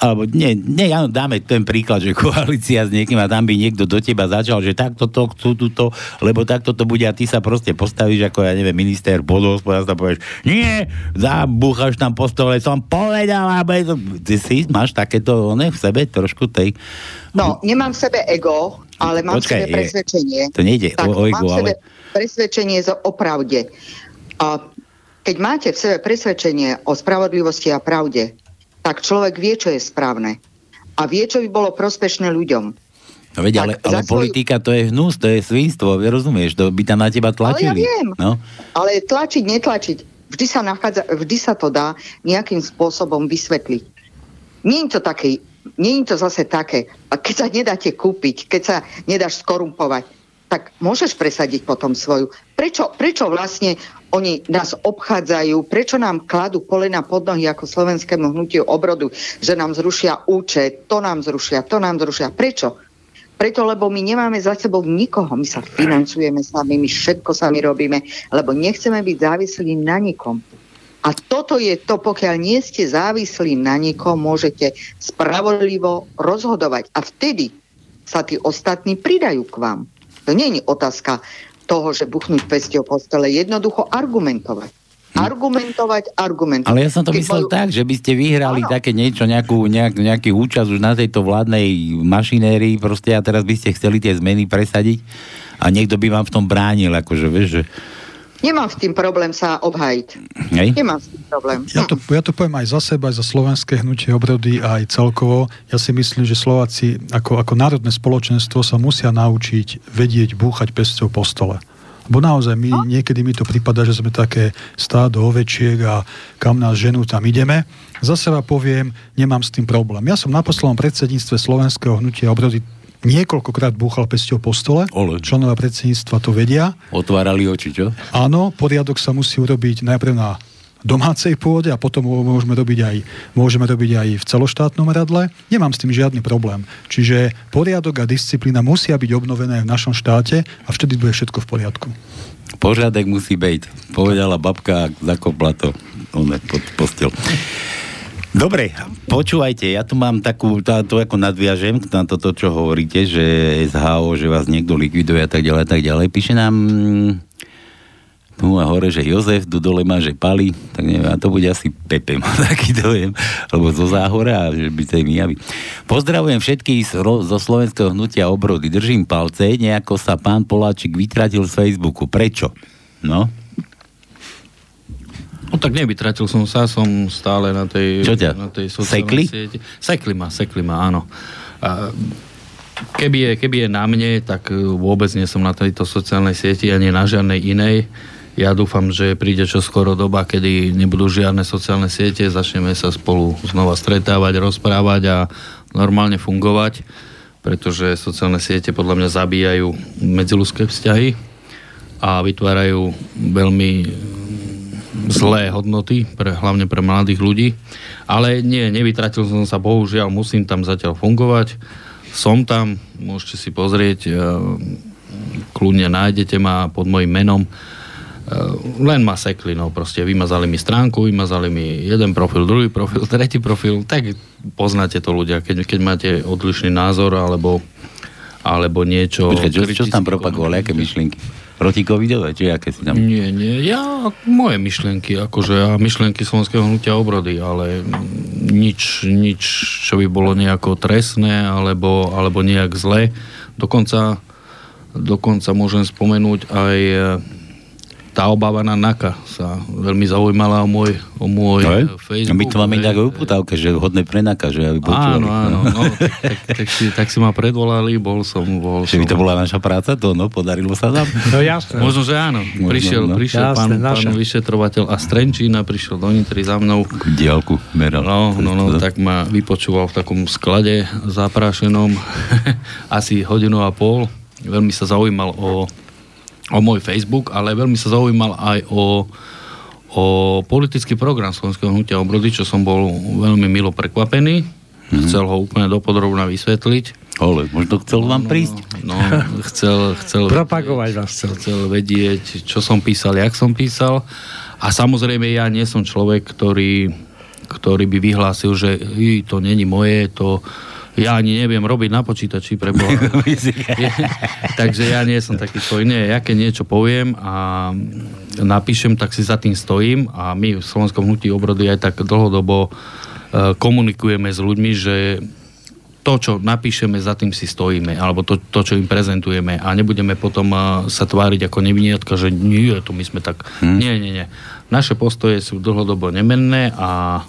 alebo nie, nie, áno, dáme ten príklad, že koalícia s niekým a tam by niekto do teba začal, že takto to chcú túto, lebo takto to bude a ty sa proste postavíš ako, ja neviem, minister podhospodárstva, povieš, nie, zabúchaš tam po stole, som povedal, aby... Ty si máš takéto, one v sebe trošku tej... No, nemám v sebe ego, ale mám Počkaj, sebe je- presvedčenie. to nejde tak, o ego, mám sebe ale- presvedčenie o pravde. A keď máte v sebe presvedčenie o spravodlivosti a pravde, tak človek vie, čo je správne. A vie, čo by bolo prospešné ľuďom. No veď, ale, Tak ale za svoju- politika to je hnus, to je svinstvo, rozumieš, to by tam na teba tlačili. Ale ja viem. No. Ale tlačiť, netlačiť, vždy sa, nachádza, vždy sa to dá nejakým spôsobom vysvetliť. Nie je to také, nie je to zase také, keď sa nedáte kúpiť, keď sa nedáš skorumpovať, tak môžeš presadiť potom svoju. Prečo, prečo vlastne oni nás obchádzajú, prečo nám kladú polena pod nohy ako slovenskému hnutiu obrodu, že nám zrušia účet, to nám zrušia, to nám zrušia. Prečo? Preto, lebo my nemáme za sebou nikoho. My sa financujeme sami, my všetko sami robíme, lebo nechceme byť závislí na nikom. A toto je to, pokiaľ nie ste závislí na nikom, môžete spravodlivo rozhodovať. A vtedy sa tí ostatní pridajú k vám. To nie je otázka toho, že buchnúť pesti o postele. Jednoducho argumentovať. Argumentovať, argumentovať. Ale ja som to Keď myslel bol- tak, že by ste vyhrali Áno. také niečo, nejakú, nejak, nejaký účasť už na tejto vládnej mašinérii proste a teraz by ste chceli tie zmeny presadiť a niekto by vám v tom bránil, akože vieš, že Nemám s tým problém sa obhajiť. hej? Nemám s tým problém. Ja to, ja to poviem aj za seba, aj za slovenské hnutie obrody a aj celkovo. Ja si myslím, že Slováci ako, ako národné spoločenstvo sa musia naučiť vedieť búchať pesťou po stole. Bo naozaj my, niekedy mi to prípada, že sme také stádo ovečiek a kam nás ženú, tam ideme. Za seba poviem, nemám s tým problém. Ja som na poslednom predsedníctve slovenského hnutia obrody niekoľkokrát búchal pesťou po stole. Ole. Členovia predsedníctva to vedia. Otvárali oči, čo? Áno, poriadok sa musí urobiť najprv na domácej pôde a potom môžeme robiť aj, môžeme robiť aj v celoštátnom radle. Nemám s tým žiadny problém. Čiže poriadok a disciplína musia byť obnovené v našom štáte a vtedy bude všetko v poriadku. Pořádek musí byť, povedala babka a zakopla to pod postel. Dobre, počúvajte, ja tu mám takú, tá, to ako nadviažem na toto, čo hovoríte, že SHO, že vás niekto likviduje a tak ďalej, tak ďalej. Píše nám tu a hore, že Jozef, tu dole má, že Pali, tak neviem, a to bude asi Pepe, mám taký dojem, alebo zo Záhora, že by sa im. Pozdravujem všetkých zo slovenského hnutia obrody. Držím palce, nejako sa pán Poláčik vytratil z Facebooku. Prečo? No, No tak nevytratil som sa, som stále na tej, Čo ťa? na tej Sekli? sieti. Sekli ma, sekli ma, áno. A keby, je, keby je na mne, tak e, vôbec nie som na tejto sociálnej sieti ani na žiadnej inej. Ja dúfam, že príde čo skoro doba, kedy nebudú žiadne sociálne siete, začneme sa spolu znova stretávať, rozprávať a normálne fungovať, pretože sociálne siete podľa mňa zabíjajú medziludské vzťahy a vytvárajú veľmi zlé hodnoty, pre, hlavne pre mladých ľudí. Ale nie, nevytratil som sa, bohužiaľ, musím tam zatiaľ fungovať. Som tam, môžete si pozrieť, e, kľudne nájdete ma pod mojim menom. E, Len ma sekli, no proste vymazali mi stránku, vymazali mi jeden profil, druhý profil, tretí profil, tak poznáte to ľudia, keď, keď máte odlišný názor alebo, alebo niečo... počkaj, čo, čo tam propagovali, aké myšlienky? Proti či aké si tam... nie, nie, ja moje myšlienky, akože ja myšlienky slovenského hnutia obrody, ale nič, nič, čo by bolo nejako trestné alebo, alebo nejak zlé. Dokonca, dokonca môžem spomenúť aj tá obávaná NAKA sa veľmi zaujímala o môj, o môj e, Facebook. My to máme inak hej. uputávke, že hodné prenaka, že aby počúvali. Áno, áno, no, tak, tak, tak, si, tak si ma predvolali, bol som... Bol Že by to bola naša práca, to no, podarilo sa nám. No jasné. Možno, že áno. Možno, Prišiel, no. prišiel Jasné, pán, naša. pán vyšetrovateľ a Strenčína, prišiel do Nitry za mnou. Diálku meral. No, no, no, tak ma vypočúval v takom sklade zaprášenom asi hodinu a pol. Veľmi sa zaujímal o, o môj Facebook, ale veľmi sa zaujímal aj o, o politický program Slovenského hnutia obrody, čo som bol veľmi milo prekvapený. Chcel ho úplne dopodrobne vysvetliť. Ole, možno chcel vám prísť. No, chcel, chcel, Propagovať vás chcel. chcel vedieť, čo som písal, jak som písal. A samozrejme ja nie som človek, ktorý, ktorý by vyhlásil, že "J, to není moje, to ja ani neviem robiť na počítači pre Boha. Je- Takže ja nie som taký svoj. Nie, ja keď niečo poviem a napíšem, tak si za tým stojím a my v Slovenskom hnutí obrody aj tak dlhodobo e, komunikujeme s ľuďmi, že to, čo napíšeme, za tým si stojíme, alebo to, to čo im prezentujeme a nebudeme potom uh, sa tváriť ako neviniatka, že nie, tu my sme tak... Hmm. Nie, nie, nie. Naše postoje sú dlhodobo nemenné a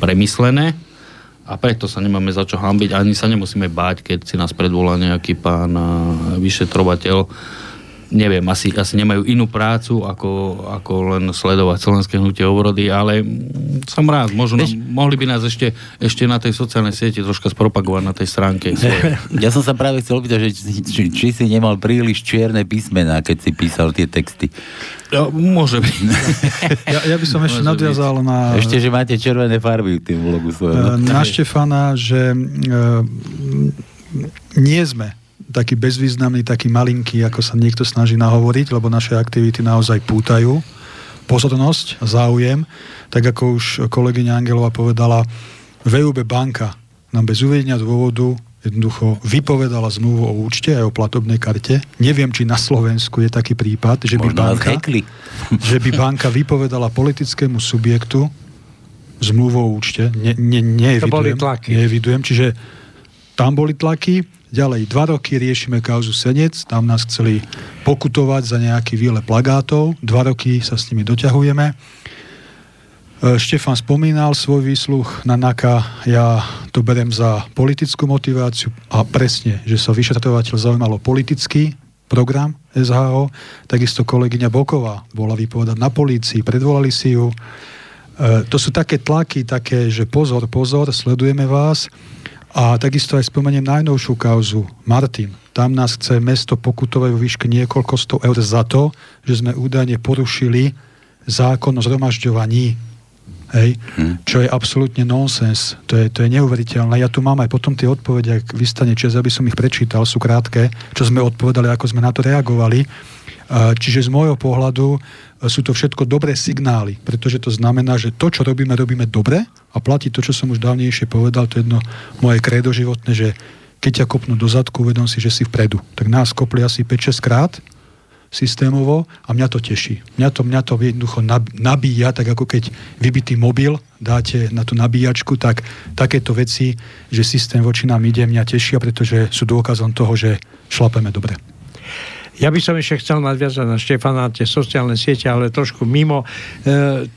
premyslené a preto sa nemáme za čo hambiť, ani sa nemusíme báť, keď si nás predvolá nejaký pán vyšetrovateľ, neviem, asi, asi nemajú inú prácu, ako, ako len sledovať slovenské hnutie obrody, ale som rád, možno Veš... mohli by nás ešte, ešte na tej sociálnej sieti troška spropagovať na tej stránke. Ja som sa práve chcel opýtať, že či, či si nemal príliš čierne písmená, keď si písal tie texty. Ja, môže byť. ja, ja by som ešte môže nadviazal byť. na... Ešte, že máte červené farby v tým vlogu svojom. Na Štefana, že uh, nie sme taký bezvýznamný, taký malinký, ako sa niekto snaží nahovoriť, lebo naše aktivity naozaj pútajú pozornosť, záujem, tak ako už kolegyňa Angelová povedala, VUB banka nám bez uvedenia dôvodu jednoducho vypovedala zmluvu o účte aj o platobnej karte. Neviem, či na Slovensku je taký prípad, že by, banka, že by banka vypovedala politickému subjektu zmluvu o účte. Ne, ne, neevidujem, to boli tlaky. Neevidujem, čiže tam boli tlaky. Ďalej, dva roky riešime kauzu Senec, tam nás chceli pokutovať za nejaký výle plagátov, dva roky sa s nimi doťahujeme. E, Štefan spomínal svoj výsluh na NAKA, ja to berem za politickú motiváciu a presne, že sa vyšetrovateľ zaujímalo politický program SHO, takisto kolegyňa Boková bola vypovedať na polícii, predvolali si ju. E, to sú také tlaky, také, že pozor, pozor, sledujeme vás, a takisto aj spomeniem najnovšiu kauzu Martin. Tam nás chce mesto pokutovať vo výške niekoľko sto eur za to, že sme údajne porušili zákon o zhromažďovaní. Hej? Hmm. Čo je absolútne nonsens. To je, to je neuveriteľné. Ja tu mám aj potom tie odpovede, ak vystane čas, aby som ich prečítal, sú krátke, čo sme odpovedali, ako sme na to reagovali. Čiže z môjho pohľadu sú to všetko dobré signály, pretože to znamená, že to, čo robíme, robíme dobre a platí to, čo som už dávnejšie povedal, to je jedno moje krédo životné, že keď ťa kopnú do zadku, uvedom si, že si vpredu. Tak nás kopli asi 5-6 krát systémovo a mňa to teší. Mňa to, mňa to jednoducho nabíja, tak ako keď vybitý mobil dáte na tú nabíjačku, tak takéto veci, že systém voči nám ide, mňa tešia, pretože sú dôkazom toho, že šlapeme dobre. Ja by som ešte chcel nadviazať na Štefana tie sociálne siete, ale trošku mimo. E,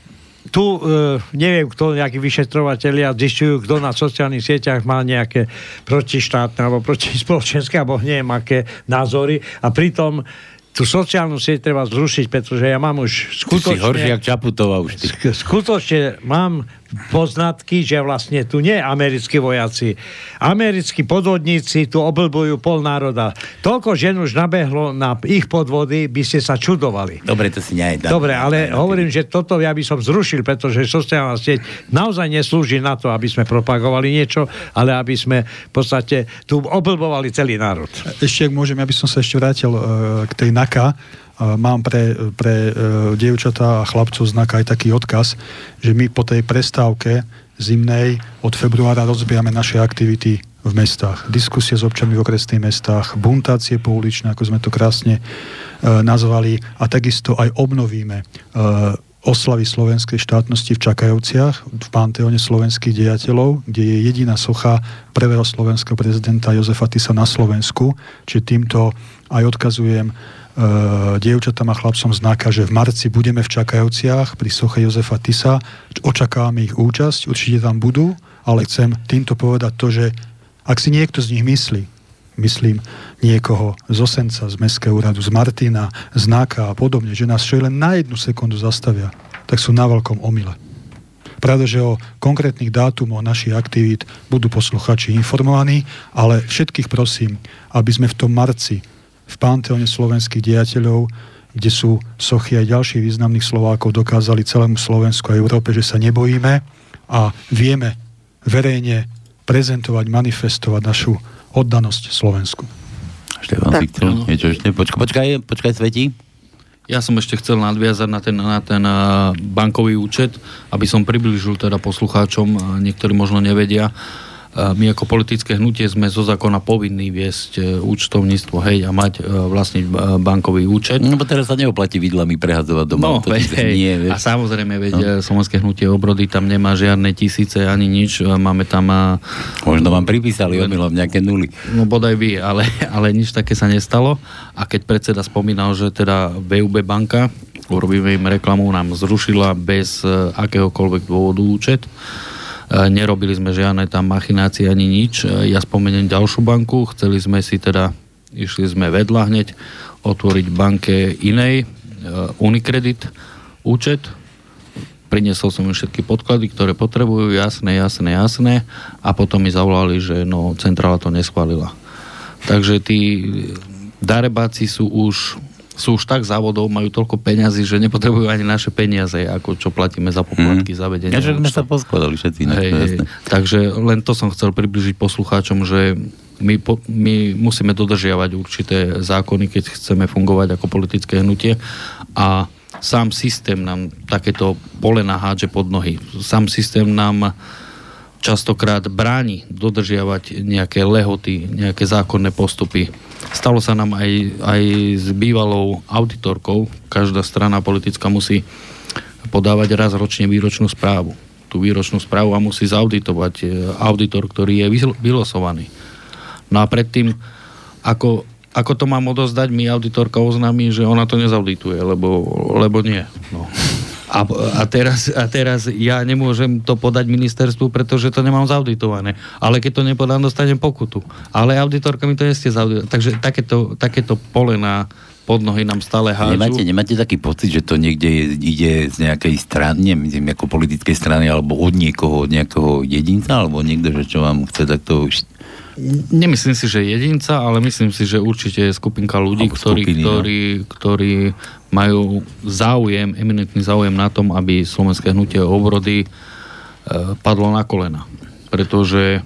tu e, neviem, kto nejakí vyšetrovateľia zistujú, kto na sociálnych sieťach má nejaké protištátne alebo protispoločenské alebo neviem aké názory a pritom tú sociálnu sieť treba zrušiť, pretože ja mám už skutočne... Ty si horší, jak Čaputová už ty. Skutočne mám poznatky, že vlastne tu nie americkí vojaci. Americkí podvodníci tu oblbujú pol národa. Toľko žen už nabehlo na ich podvody, by ste sa čudovali. Dobre, to si nejde. Dobre, ale dám, hovorím, že toto ja by som zrušil, pretože sociálna sieť naozaj neslúži na to, aby sme propagovali niečo, ale aby sme v podstate tu oblbovali celý národ. Ešte, ak môžem, ja by som sa ešte vrátil uh, k tej NAKA mám pre, pre e, dievčatá a chlapcov znak aj taký odkaz, že my po tej prestávke zimnej od februára rozbijame naše aktivity v mestách. Diskusie s občanmi v okresných mestách, buntácie pouličné, ako sme to krásne e, nazvali, a takisto aj obnovíme e, oslavy slovenskej štátnosti v Čakajovciach, v Panteóne slovenských dejateľov, kde je jediná socha prvého slovenského prezidenta Jozefa Tisa na Slovensku. Čiže týmto aj odkazujem dievčatám a chlapcom znáka, že v marci budeme v Čakajovciach pri soche Jozefa Tisa. Očakávame ich účasť, určite tam budú, ale chcem týmto povedať to, že ak si niekto z nich myslí, myslím niekoho z Osenca, z Mestského úradu, z Martina, z Náka a podobne, že nás čo len na jednu sekundu zastavia, tak sú na veľkom omyle. Pravda, že o konkrétnych dátumoch našich aktivít budú posluchači informovaní, ale všetkých prosím, aby sme v tom marci v panteóne slovenských dejateľov, kde sú sochy aj ďalších významných Slovákov, dokázali celému Slovensku a Európe, že sa nebojíme a vieme verejne prezentovať, manifestovať našu oddanosť Slovensku. Štefan chcel niečo ešte? Počkaj, počkaj, počkaj, Svetí. Ja som ešte chcel nadviazať na ten, na ten bankový účet, aby som približil teda poslucháčom, niektorí možno nevedia, my ako politické hnutie sme zo zákona povinní viesť e, účtovníctvo, hej, a mať e, vlastniť bankový účet. No, bo teraz sa neoplatí vidlami prehadzovať doma. No, veď, hej, nie, vieš. A samozrejme, veď no. Slovenské hnutie obrody tam nemá žiadne tisíce ani nič. Máme tam... A... Možno vám pripísali omylom nejaké nuly. No bodaj vy, ale, ale nič také sa nestalo. A keď predseda spomínal, že teda VUB banka, urobíme im reklamu, nám zrušila bez akéhokoľvek dôvodu účet, E, nerobili sme žiadne tam machinácie ani nič. E, ja spomeniem ďalšiu banku, chceli sme si teda, išli sme vedľa hneď, otvoriť banke inej, e, Unicredit, účet, priniesol som im všetky podklady, ktoré potrebujú, jasné, jasné, jasné a potom mi zavolali, že no, centrála to neschválila. Takže tí darebáci sú už sú už tak závodov, majú toľko peňazí, že nepotrebujú ani naše peniaze, ako čo platíme za poplatky, mm. za vedenie. Ja, že sme sa poskladali všetci. Hej, hej. Takže len to som chcel približiť poslucháčom, že my, po, my musíme dodržiavať určité zákony, keď chceme fungovať ako politické hnutie a sám systém nám takéto pole nahádže pod nohy. Sám systém nám častokrát bráni dodržiavať nejaké lehoty, nejaké zákonné postupy Stalo sa nám aj, aj s bývalou auditorkou. Každá strana politická musí podávať raz ročne výročnú správu. Tú výročnú správu a musí zauditovať e, auditor, ktorý je vylosovaný. No a predtým, ako, ako to mám odozdať, mi auditorka oznámi, že ona to nezaudituje, lebo, lebo nie. No. A, a, teraz, a teraz ja nemôžem to podať ministerstvu, pretože to nemám zauditované. Ale keď to nepodám, dostanem pokutu. Ale auditorka mi to nestie zauditovať. Takže takéto, takéto pole na pod nohy nám stále hádžu. Nemáte, nemáte taký pocit, že to niekde ide z nejakej strany, myslím, ako politickej strany, alebo od niekoho, od nejakého jedinca, alebo niekto, že čo vám chce takto Nemyslím si, že jedinca, ale myslím si, že určite je skupinka ľudí, ktorí, skupiny, ktorí, no. ktorí majú záujem, eminentný záujem na tom, aby slovenské hnutie obrody e, padlo na kolena. Pretože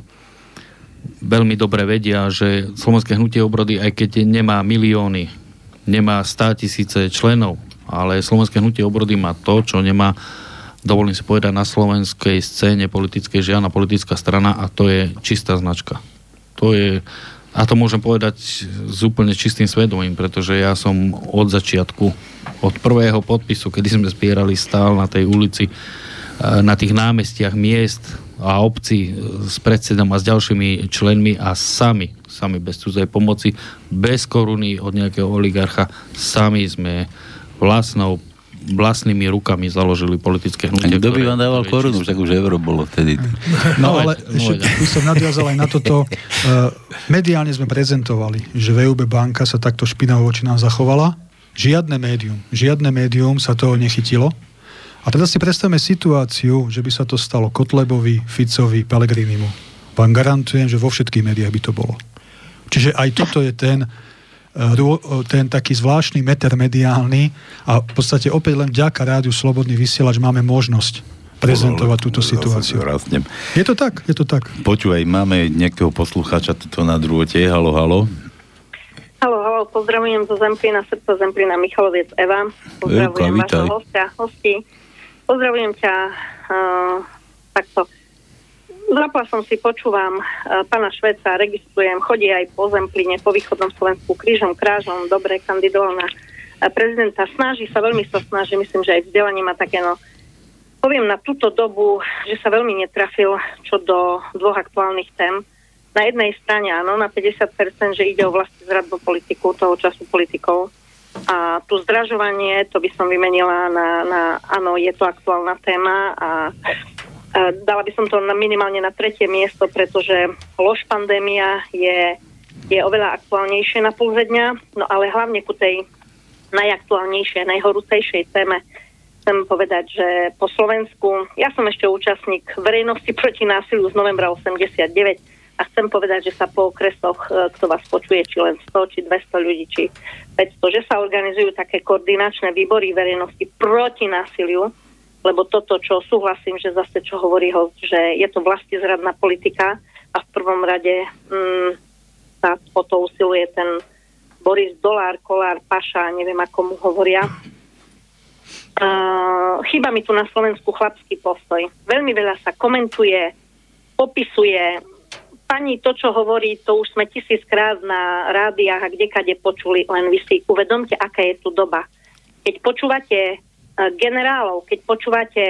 veľmi dobre vedia, že slovenské hnutie obrody, aj keď nemá milióny, nemá stá tisíce členov, ale slovenské hnutie obrody má to, čo nemá dovolím si povedať, na slovenskej scéne politickej žiadna politická strana a to je čistá značka. To je, a to môžem povedať s úplne čistým svedomím, pretože ja som od začiatku, od prvého podpisu, kedy sme spierali stál na tej ulici, e, na tých námestiach miest a obcí e, s predsedom a s ďalšími členmi a sami, sami bez cudzej pomoci, bez koruny od nejakého oligarcha, sami sme vlastnou vlastnými rukami založili politické hnutie. Kto by vám dával korunu, však už euro bolo vtedy. No, no ale ešte by som nadviazal aj na toto. Uh, mediálne sme prezentovali, že VUB banka sa takto špinavo voči nám zachovala. Žiadne médium, žiadne médium sa toho nechytilo. A teraz si predstavme situáciu, že by sa to stalo Kotlebovi, Ficovi, Pelegrinimu. Vám garantujem, že vo všetkých médiách by to bolo. Čiže aj toto je ten ten taký zvláštny meter mediálny a v podstate opäť len vďaka rádiu Slobodný vysielač máme možnosť prezentovať túto situáciu. Je to tak, je to tak. Počúvaj, máme nejakého poslucháča tuto na druhote. Halo, halo. Halo, halo, pozdravujem zo Zemplína, srdca Zemplína, Michaloviec Eva. Pozdravujem Evka, vašho hostia, hosti. Pozdravujem ťa uh, takto Zapla som si, počúvam uh, pána Šveca, registrujem, chodí aj po Zempline, po východnom Slovensku, krížom, krážom, dobre, kandidoval na uh, prezidenta. Snaží sa, veľmi sa snaží, myslím, že aj vzdelanie má také, no, poviem na túto dobu, že sa veľmi netrafil čo do dvoch aktuálnych tém. Na jednej strane áno, na 50%, že ide o vlastne zradbu politiku, toho času politikov. A tu zdražovanie, to by som vymenila na, na áno, je to aktuálna téma a Dala by som to na, minimálne na tretie miesto, pretože lož pandémia je, je oveľa aktuálnejšie na pulze dňa, no ale hlavne ku tej najaktuálnejšej, najhorúcejšej téme chcem povedať, že po Slovensku, ja som ešte účastník verejnosti proti násiliu z novembra 89 a chcem povedať, že sa po okresoch, e, kto vás počuje, či len 100, či 200 ľudí, či 500, že sa organizujú také koordinačné výbory verejnosti proti násiliu, lebo toto, čo súhlasím, že zase čo hovorí ho, že je to vlastne zradná politika a v prvom rade mm, sa o to usiluje ten Boris Dolár, Kolár, Paša, neviem ako mu hovoria. Uh, chyba mi tu na Slovensku chlapský postoj. Veľmi veľa sa komentuje, popisuje, pani to, čo hovorí, to už sme tisíckrát na rádiách a kdekade počuli, len vy si uvedomte, aká je tu doba. Keď počúvate generálov, keď počúvate,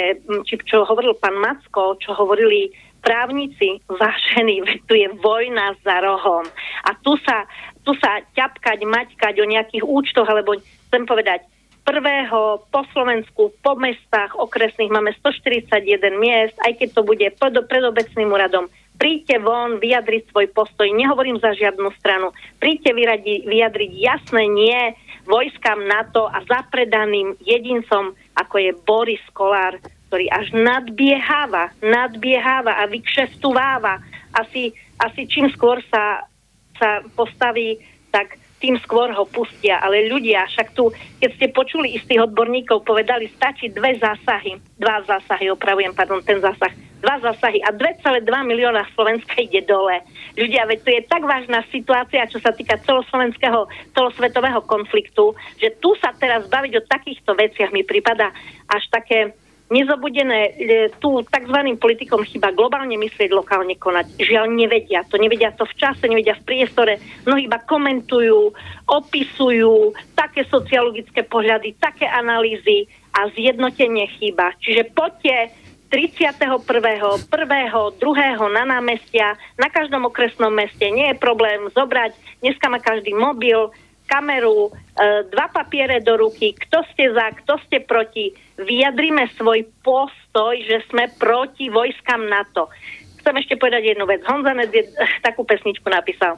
či čo hovoril pán Macko, čo hovorili právnici, vážení, tu je vojna za rohom. A tu sa, tu sa ťapkať, maťkať o nejakých účtoch, alebo chcem povedať, prvého po Slovensku, po mestách okresných máme 141 miest, aj keď to bude pred, pred obecným úradom. Príďte von, vyjadriť svoj postoj, nehovorím za žiadnu stranu. Príďte vyradi, vyjadriť jasné nie vojskám NATO a zapredaným jedincom, ako je Boris Kolár, ktorý až nadbieháva, nadbieháva a vykšestováva. Asi, asi čím skôr sa, sa postaví, tak tým skôr ho pustia. Ale ľudia, však tu, keď ste počuli istých odborníkov, povedali, stačí dve zásahy, dva zásahy, opravujem, pardon, ten zásah, dva zásahy a 2,2 milióna Slovenska ide dole. Ľudia, veď to je tak vážna situácia, čo sa týka celoslovenského, celosvetového konfliktu, že tu sa teraz baviť o takýchto veciach mi prípada až také nezobudené e, tu tzv. politikom chyba globálne myslieť, lokálne konať. Žiaľ, nevedia. To nevedia to v čase, nevedia v priestore. Mnohí iba komentujú, opisujú také sociologické pohľady, také analýzy a zjednotenie chýba. Čiže poďte 31., 1., 2. na námestia, na každom okresnom meste. Nie je problém zobrať, dneska má každý mobil, kameru, e, dva papiere do ruky, kto ste za, kto ste proti, vyjadrime svoj postoj, že sme proti vojskám NATO. Chcem ešte povedať jednu vec. Honza Nedvied takú pesničku napísal.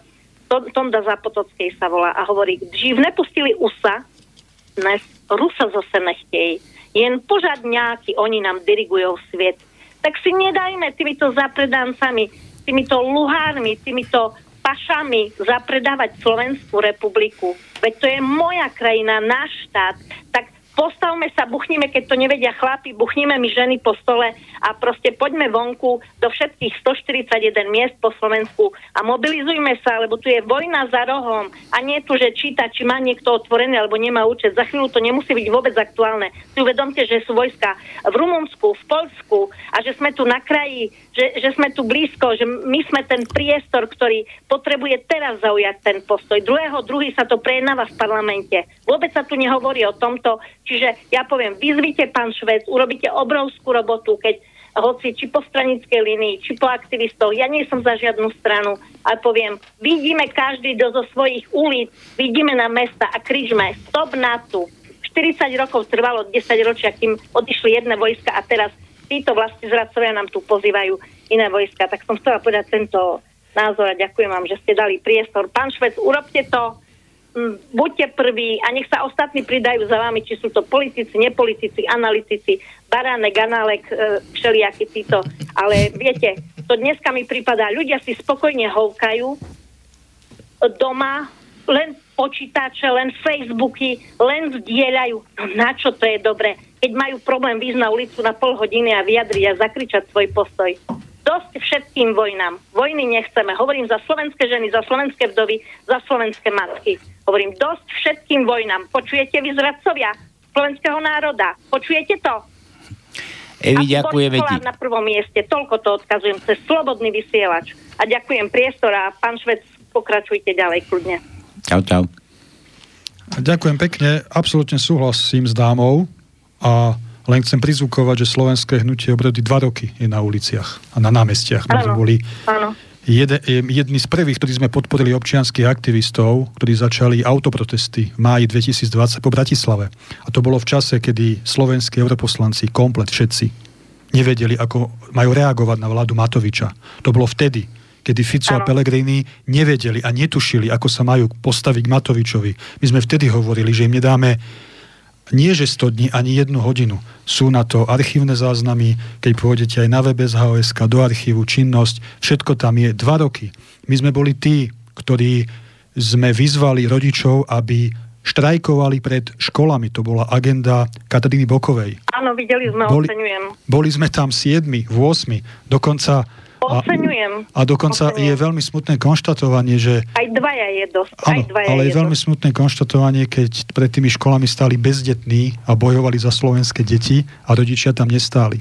Tonda Zapotockej sa volá a hovorí, živ nepustili USA, dnes Rusa zase nechtej. Jen požadňáci, oni nám dirigujú svet. Tak si nedajme týmito zapredancami, týmito luhármi, týmito pašami zapredávať Slovenskú republiku. Veď to je moja krajina, náš štát. Tak postavme sa, buchnime, keď to nevedia chlapi, buchnime mi ženy po stole a proste poďme vonku do všetkých 141 miest po Slovensku a mobilizujme sa, lebo tu je vojna za rohom a nie tu, že číta, či má niekto otvorený alebo nemá účet. Za chvíľu to nemusí byť vôbec aktuálne. Si uvedomte, že sú vojska v Rumunsku, v Polsku a že sme tu na kraji, že, že sme tu blízko, že my sme ten priestor, ktorý potrebuje teraz zaujať ten postoj. Druhého, druhý sa to prejednáva v parlamente. Vôbec sa tu nehovorí o tomto, Čiže ja poviem, vyzvite pán Švec, urobíte obrovskú robotu, keď hoci či po stranickej linii, či po aktivistov, ja nie som za žiadnu stranu, ale poviem, vidíme každý do zo svojich ulic, vidíme na mesta a križme, stop tu. 40 rokov trvalo 10 ročia, kým odišli jedné vojska a teraz títo vlastne zradcovia nám tu pozývajú iné vojska. Tak som chcela povedať tento názor a ďakujem vám, že ste dali priestor. Pán Švec, urobte to, buďte prví a nech sa ostatní pridajú za vami, či sú to politici, nepolitici, analytici, Baránek, Ganálek, e, všelijakí títo. Ale viete, to dneska mi prípada, ľudia si spokojne hovkajú doma, len počítače, len Facebooky, len zdieľajú. No na čo to je dobre? Keď majú problém výjsť na ulicu na pol hodiny a vyjadriť a zakričať svoj postoj dosť všetkým vojnám. Vojny nechceme. Hovorím za slovenské ženy, za slovenské vdovy, za slovenské matky. Hovorím dosť všetkým vojnám. Počujete vy zradcovia slovenského národa? Počujete to? Evi, ďakujeme ti. na prvom mieste. Toľko to odkazujem cez slobodný vysielač. A ďakujem priestor a pán Švec, pokračujte ďalej kľudne. Čau, čau. Ďakujem pekne. Absolutne súhlasím s dámou a len chcem prizvukovať, že slovenské hnutie obrody dva roky je na uliciach a na námestiach. Áno, boli áno. Jed, jedni z prvých, ktorí sme podporili občianských aktivistov, ktorí začali autoprotesty v máji 2020 po Bratislave. A to bolo v čase, kedy slovenskí europoslanci, komplet všetci, nevedeli, ako majú reagovať na vládu Matoviča. To bolo vtedy, kedy Fico ano. a Pellegrini nevedeli a netušili, ako sa majú postaviť Matovičovi. My sme vtedy hovorili, že im nedáme nie že 100 dní, ani jednu hodinu. Sú na to archívne záznamy, keď pôjdete aj na web SHOSK, do archívu, činnosť, všetko tam je dva roky. My sme boli tí, ktorí sme vyzvali rodičov, aby štrajkovali pred školami. To bola agenda Kataríny Bokovej. Áno, videli sme, boli, oceňujem. Boli sme tam 7, 8, dokonca Oceňujem. A, a dokonca Oceňujem. je veľmi smutné konštatovanie, že... Aj dvaja je dosť. Áno, aj dvaja ale je, je veľmi dosť. smutné konštatovanie, keď pred tými školami stáli bezdetní a bojovali za slovenské deti a rodičia tam nestáli.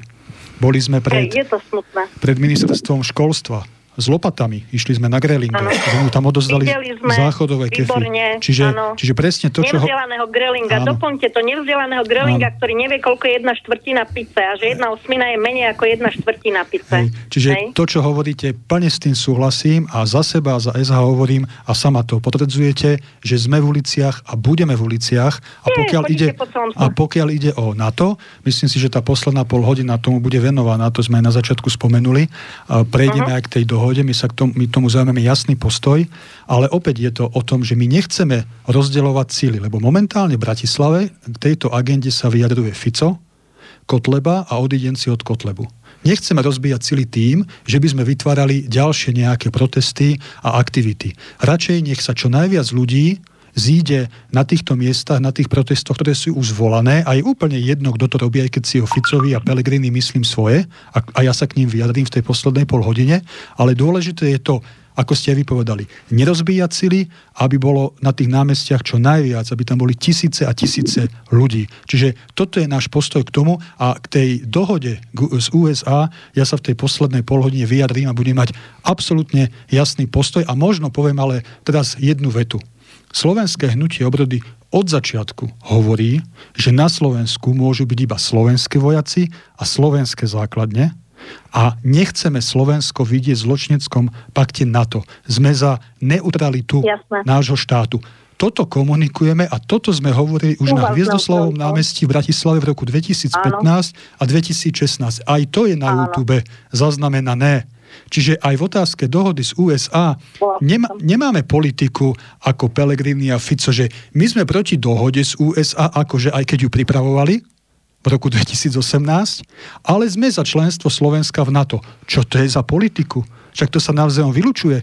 Boli sme pred, je to smutné. pred ministerstvom školstva. S lopatami. Išli sme na Grelinga. Sme mu tam odozdali záchodové kefy. Čiže, čiže presne to, čo... Nevzdelaného Grelinga. Áno. Doplňte to nevzdelaného Grelinga, áno. ktorý nevie, koľko je jedna štvrtina pice a že jedna osmina je menej ako jedna štvrtina pice. Hej. Čiže Hej. to, čo hovoríte, plne s tým súhlasím a za seba, za SH hovorím a sama to potvrdzujete, že sme v uliciach a budeme v uliciach a pokiaľ, ide, a pokiaľ ide o NATO, myslím si, že tá posledná pol hodina tomu bude venovaná, to sme aj na začiatku spomenuli. Prejdeme uh-huh. aj k tej dohode, my sa k tomu, my tomu zaujímame jasný postoj, ale opäť je to o tom, že my nechceme rozdeľovať síly, lebo momentálne v Bratislave k tejto agende sa vyjadruje Fico, Kotleba a odidenci od Kotlebu. Nechceme rozbíjať celý tým, že by sme vytvárali ďalšie nejaké protesty a aktivity. Radšej nech sa čo najviac ľudí zíde na týchto miestach, na tých protestoch, ktoré sú už zvolané a je úplne jedno, kto to robí, aj keď si o Ficovi a Pelegrini myslím svoje a, a ja sa k ním vyjadrím v tej poslednej pol hodine, ale dôležité je to, ako ste aj vypovedali, nerozbíjať sily, aby bolo na tých námestiach čo najviac, aby tam boli tisíce a tisíce ľudí. Čiže toto je náš postoj k tomu a k tej dohode z USA ja sa v tej poslednej polhodine vyjadrím a budem mať absolútne jasný postoj a možno poviem ale teraz jednu vetu. Slovenské hnutie obrody od začiatku hovorí, že na Slovensku môžu byť iba slovenské vojaci a slovenské základne, a nechceme Slovensko vidieť v zločineckom pakte NATO. Sme za neutralitu Jasne. nášho štátu. Toto komunikujeme a toto sme hovorili už na Hviezdoslavom námestí v Bratislave v roku 2015 Áno. a 2016. Aj to je na Áno. YouTube zaznamenané. Čiže aj v otázke dohody z USA nemá, nemáme politiku ako Pellegrini a Fico, že my sme proti dohode z USA, akože aj keď ju pripravovali, v roku 2018, ale sme za členstvo Slovenska v NATO. Čo to je za politiku? Však to sa navzájom vylučuje.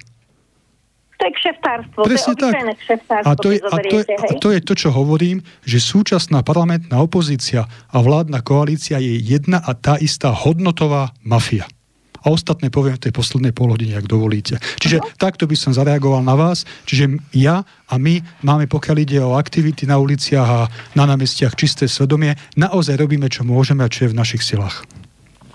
To je kšeftárstvo, Presne to je tak. kšeftárstvo, a to je, a, to je, a to je to, čo hovorím, že súčasná parlamentná opozícia a vládna koalícia je jedna a tá istá hodnotová mafia a ostatné poviem v tej poslednej polhodine, ak dovolíte. Čiže uh-huh. takto by som zareagoval na vás. Čiže ja a my máme, pokiaľ ide o aktivity na uliciach a na námestiach čisté svedomie, naozaj robíme, čo môžeme a čo je v našich silách.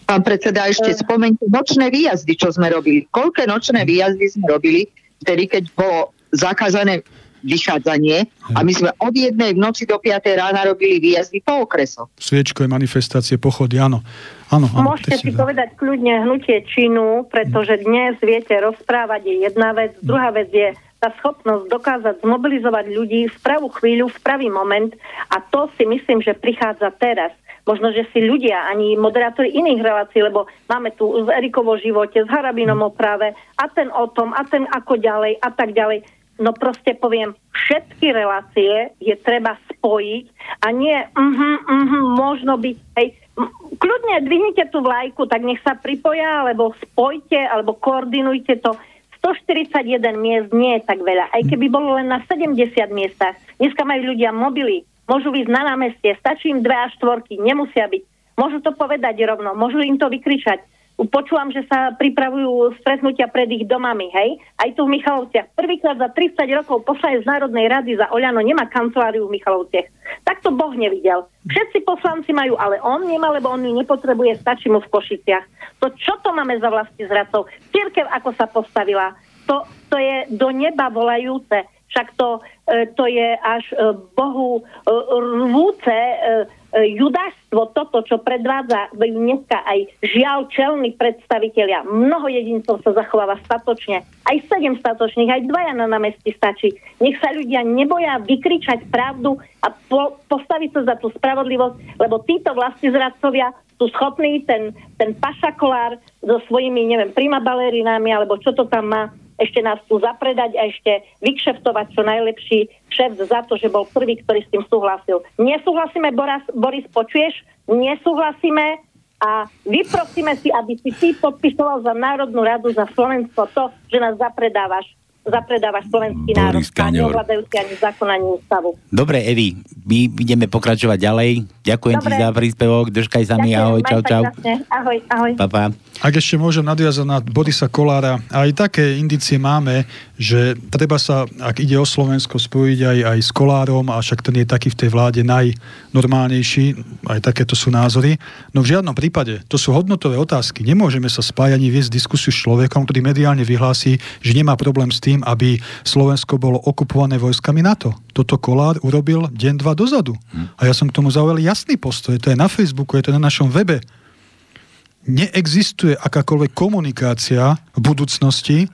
Pán predseda, ešte spomeňte nočné výjazdy, čo sme robili. Koľké nočné výjazdy sme robili, vtedy, keď bolo zakázané vychádzanie a my sme od jednej v noci do 5 rána robili výjazdy po okresoch. Sviečkové manifestácie, pochody, áno. áno, áno Môžete si povedať kľudne hnutie činu, pretože dnes viete, rozprávať je jedna vec, druhá vec je tá schopnosť dokázať zmobilizovať ľudí v pravú chvíľu, v pravý moment a to si myslím, že prichádza teraz. Možno, že si ľudia, ani moderátori iných relácií, lebo máme tu z Erikovo živote, s Harabinom o práve a ten o tom, a ten ako ďalej a tak ďalej no proste poviem, všetky relácie je treba spojiť a nie, uh-huh, uh-huh, možno byť, hej, kľudne dvihnite tú vlajku, tak nech sa pripoja, alebo spojte, alebo koordinujte to. 141 miest nie je tak veľa, aj keby bolo len na 70 miestach. Dneska majú ľudia mobily, môžu ísť na námestie, stačí im dve až štvorky, nemusia byť. Môžu to povedať rovno, môžu im to vykričať počúvam, že sa pripravujú stretnutia pred ich domami, hej? Aj tu v Michalovciach. Prvýkrát za 30 rokov poslanec Národnej rady za Oľano nemá kanceláriu v Michalovciach. Tak to Boh nevidel. Všetci poslanci majú, ale on nemá, lebo on ju nepotrebuje, stačí mu v Košiciach. To čo to máme za vlasti zradcov? Církev ako sa postavila? To, to je do neba volajúce. Však to, e, to je až e, Bohu e, rvúce judáštvo, toto, čo predvádza dneska aj žiaľ čelní predstavitelia. Mnoho jedincov sa zachováva statočne. Aj sedem statočných, aj dvaja na námestí stačí. Nech sa ľudia neboja vykričať pravdu a po, postaviť sa za tú spravodlivosť, lebo títo zradcovia sú schopní ten, ten pašakolár so svojimi, neviem, prima balerinami, alebo čo to tam má, ešte nás tu zapredať a ešte vykšeftovať čo najlepší šéf za to, že bol prvý, ktorý s tým súhlasil. Nesúhlasíme, Boris, Boris počuješ? Nesúhlasíme a vyprosíme si, aby si ty podpisoval za Národnú radu za Slovensko to, že nás zapredávaš zapredávaš slovenský národ a neovládajú si ani zákon, ani ústavu. Dobre, Evi, my ideme pokračovať ďalej. Ďakujem Dobre. ti za príspevok, držkaj sa mi, ahoj, čau, čau. Ahoj, ahoj. Pa, pa. Ak ešte môžem nadviazať na Borisa Kolára, aj také indície máme, že treba sa, ak ide o Slovensko, spojiť aj, aj s Kolárom, a však ten je taký v tej vláde najnormálnejší, aj takéto sú názory. No v žiadnom prípade, to sú hodnotové otázky. Nemôžeme sa spájať ani viesť diskusiu s človekom, ktorý mediálne vyhlási, že nemá problém s tým, aby Slovensko bolo okupované vojskami NATO. Toto Kolár urobil deň, dva dozadu. A ja som k tomu zaujal jasný postoj. To je na Facebooku, je to na našom webe neexistuje akákoľvek komunikácia v budúcnosti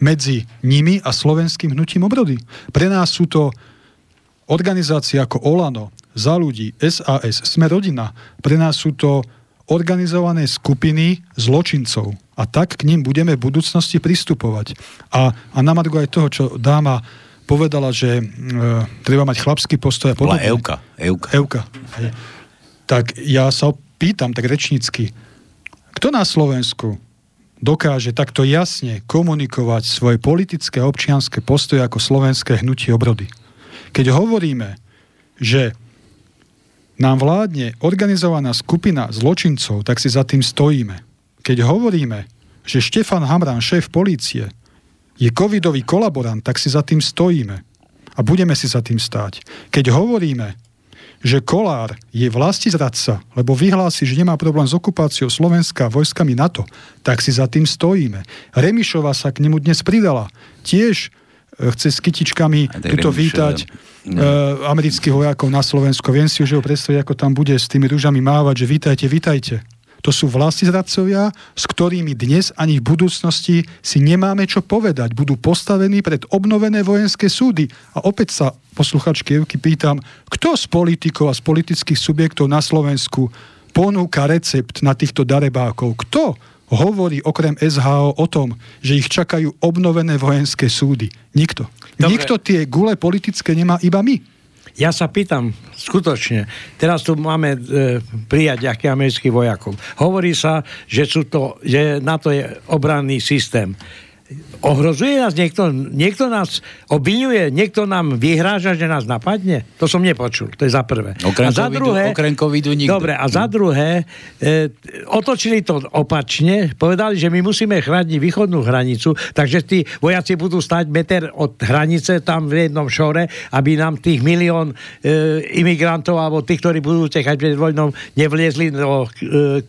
medzi nimi a slovenským hnutím obrody. Pre nás sú to organizácie ako Olano, Za ľudí, SAS, Sme rodina. Pre nás sú to organizované skupiny zločincov. A tak k ním budeme v budúcnosti pristupovať. A, a na Margo aj toho, čo dáma povedala, že e, treba mať chlapský postoj a podobne. Bola Euka. Euka. Euka. Tak ja sa pýtam tak rečnícky, kto na Slovensku dokáže takto jasne komunikovať svoje politické a občianské postoje ako slovenské hnutie obrody? Keď hovoríme, že nám vládne organizovaná skupina zločincov, tak si za tým stojíme. Keď hovoríme, že Štefan Hamran, šéf polície, je covidový kolaborant, tak si za tým stojíme. A budeme si za tým stáť. Keď hovoríme, že Kolár je zradca, lebo vyhlási, že nemá problém s okupáciou Slovenska vojskami NATO, tak si za tým stojíme. Remišova sa k nemu dnes pridala. Tiež chce s kytičkami tuto vítať uh, amerických vojakov na Slovensku. Viem si už ho predstaviť, ako tam bude s tými rúžami mávať, že vítajte, vítajte. To sú zradcovia, s ktorými dnes ani v budúcnosti si nemáme čo povedať. Budú postavení pred obnovené vojenské súdy. A opäť sa posluchačky Evky pýtam, kto z politikov a z politických subjektov na Slovensku ponúka recept na týchto darebákov? Kto hovorí okrem SHO o tom, že ich čakajú obnovené vojenské súdy? Nikto. Dobre. Nikto tie gule politické nemá, iba my. Ja sa pýtam, skutočne, teraz tu máme e, prijať nejakých amerických vojakov. Hovorí sa, že, sú to, že na to je obranný systém. Ohrozuje nás niekto? Niekto nás obvinuje? Niekto nám vyhráža, že nás napadne? To som nepočul. To je za prvé. Okrem a za druhé, okrem covidu nikto. Dobre, a za druhé, e, otočili to opačne, povedali, že my musíme chrániť východnú hranicu, takže tí vojaci budú stať meter od hranice tam v jednom šore, aby nám tých milión e, imigrantov alebo tých, ktorí budú tekať pred vojnou, nevliezli do e,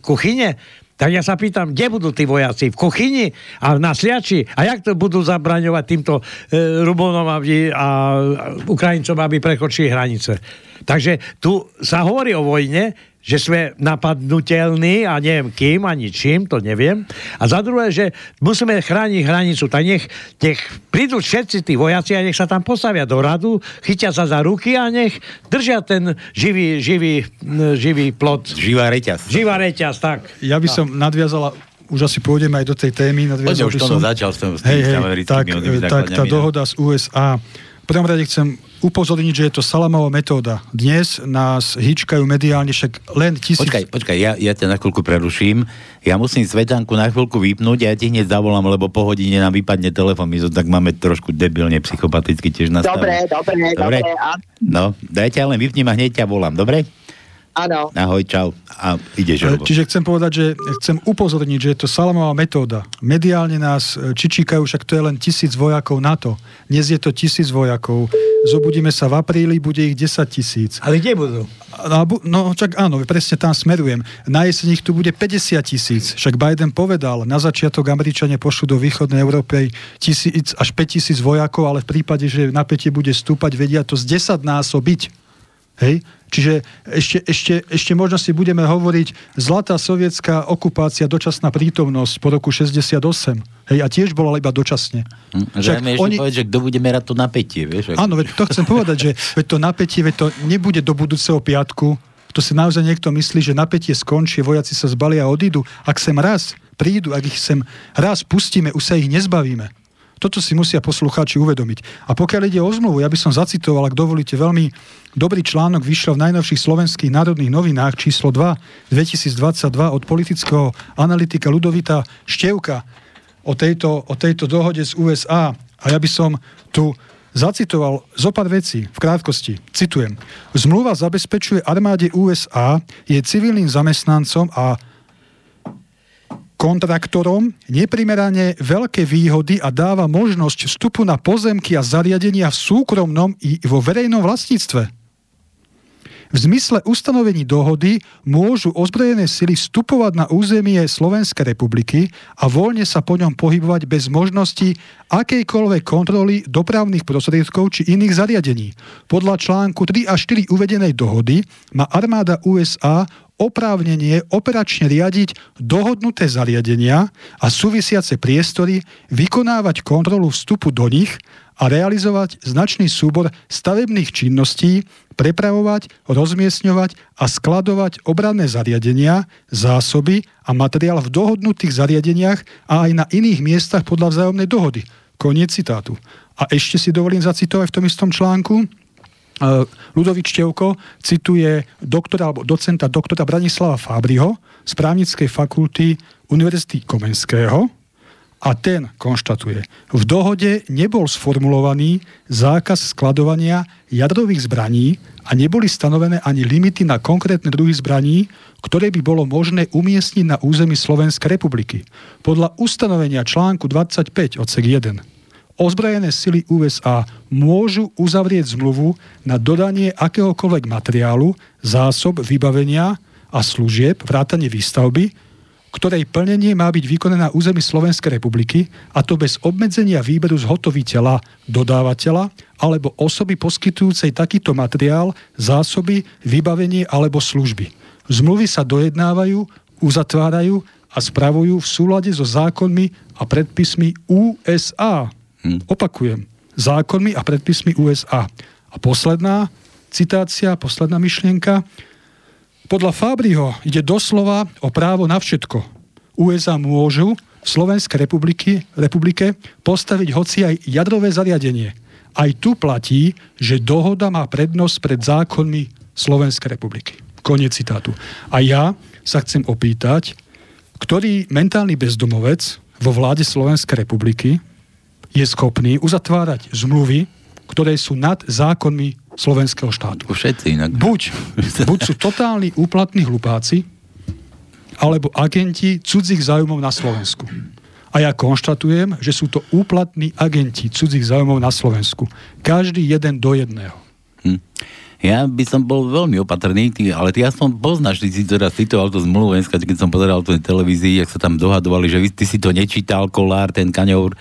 kuchyne. Tak ja sa pýtam, kde budú tí vojaci? V kuchyni a na sliači? A jak to budú zabraňovať týmto e, Rubonom a, a Ukrajincom, aby prekočili hranice? Takže tu sa hovorí o vojne, že sme napadnutelní a neviem kým, ani čím, to neviem. A za druhé, že musíme chrániť hranicu. Tak nech, nech prídu všetci tí vojaci a nech sa tam postavia do radu, chytia sa za ruky a nech držia ten živý, živý, živý plot. Živá reťaz. Živá reťaz, tak. Ja by som nadviazala už asi pôjdeme aj do tej témy. Poďme, už to som, začal s tým, hej, hej, tak, tak tá dohoda z USA v prvom rade chcem upozorniť, že je to salamová metóda. Dnes nás hýčkajú mediálne však len tisíc... Počkaj, počkaj, ja, ja ťa na chvíľku preruším. Ja musím Svetanku na chvíľku vypnúť a ja ti hneď zavolám, lebo po hodine nám vypadne telefon. My to tak máme trošku debilne psychopaticky tiež nastavené. Dobre, dobre, dobre. dobre. No, daj ťa len vypním a hneď ťa volám, dobre? Áno. Ahoj, čau. A ideš, Robo. Čiže chcem povedať, že chcem upozorniť, že je to salamová metóda. Mediálne nás e, čičíkajú, však to je len tisíc vojakov NATO. Dnes je to tisíc vojakov. Zobudíme sa v apríli, bude ich 10 tisíc. Ale kde budú? No, no čak áno, presne tam smerujem. Na jeseň ich tu bude 50 tisíc. Však Biden povedal, na začiatok Američania pošlu do východnej Európy tisíc až 5 tisíc vojakov, ale v prípade, že napätie bude stúpať, vedia to z 10 násobiť. Hej? Čiže ešte, ešte, ešte možno si budeme hovoriť zlatá sovietská okupácia, dočasná prítomnosť po roku 68. Hej, a tiež bola iba dočasne. Hm, Však oni... povedať, že kto bude merať to napätie, vieš? Áno, veď to chcem povedať, že veď to napätie, veď to nebude do budúceho piatku, to si naozaj niekto myslí, že napätie skončí, vojaci sa zbalia a odídu. Ak sem raz prídu, ak ich sem raz pustíme, už sa ich nezbavíme. Toto si musia poslucháči uvedomiť. A pokiaľ ide o zmluvu, ja by som zacitoval, ak dovolíte, veľmi dobrý článok vyšiel v najnovších slovenských národných novinách číslo 2 2022 od politického analytika Ludovita Števka o tejto, o tejto dohode z USA. A ja by som tu zacitoval zo pár vecí v krátkosti. Citujem. Zmluva zabezpečuje armáde USA, je civilným zamestnancom a kontraktorom neprimerane veľké výhody a dáva možnosť vstupu na pozemky a zariadenia v súkromnom i vo verejnom vlastníctve. V zmysle ustanovení dohody môžu ozbrojené sily vstupovať na územie Slovenskej republiky a voľne sa po ňom pohybovať bez možnosti akejkoľvek kontroly dopravných prostriedkov či iných zariadení. Podľa článku 3 a 4 uvedenej dohody má armáda USA oprávnenie operačne riadiť dohodnuté zariadenia a súvisiace priestory, vykonávať kontrolu vstupu do nich a realizovať značný súbor stavebných činností, prepravovať, rozmiestňovať a skladovať obranné zariadenia, zásoby a materiál v dohodnutých zariadeniach a aj na iných miestach podľa vzájomnej dohody. Koniec citátu. A ešte si dovolím zacitovať v tom istom článku. Ludovič Števko cituje doktora alebo docenta doktora Branislava Fábriho z právnickej fakulty Univerzity Komenského, a ten konštatuje, v dohode nebol sformulovaný zákaz skladovania jadrových zbraní a neboli stanovené ani limity na konkrétne druhy zbraní, ktoré by bolo možné umiestniť na území Slovenskej republiky. Podľa ustanovenia článku 25 odsek 1 ozbrojené sily USA môžu uzavrieť zmluvu na dodanie akéhokoľvek materiálu, zásob, vybavenia a služieb, vrátanie výstavby, ktorej plnenie má byť vykonané na území Slovenskej republiky, a to bez obmedzenia výberu zhotoviteľa, dodávateľa alebo osoby poskytujúcej takýto materiál, zásoby, vybavenie alebo služby. Zmluvy sa dojednávajú, uzatvárajú a spravujú v súlade so zákonmi a predpismi USA. Hm. Opakujem, zákonmi a predpismi USA. A posledná citácia, posledná myšlienka. Podľa Fábriho ide doslova o právo na všetko. USA môžu v Slovenskej republiky, republike postaviť hoci aj jadrové zariadenie. Aj tu platí, že dohoda má prednosť pred zákonmi Slovenskej republiky. Koniec citátu. A ja sa chcem opýtať, ktorý mentálny bezdomovec vo vláde Slovenskej republiky je schopný uzatvárať zmluvy, ktoré sú nad zákonmi slovenského štátu. Všetci inak. Buď, buď sú totálni úplatní hlupáci, alebo agenti cudzích záujmov na Slovensku. A ja konštatujem, že sú to úplatní agenti cudzích záujmov na Slovensku. Každý jeden do jedného. Hm. Ja by som bol veľmi opatrný, ty, ale ty aspoň poznáš, ty si teraz citoval to zmluvu keď som pozeral tú televízii, ak sa tam dohadovali, že ty si to nečítal, Kolár, ten Kaňov,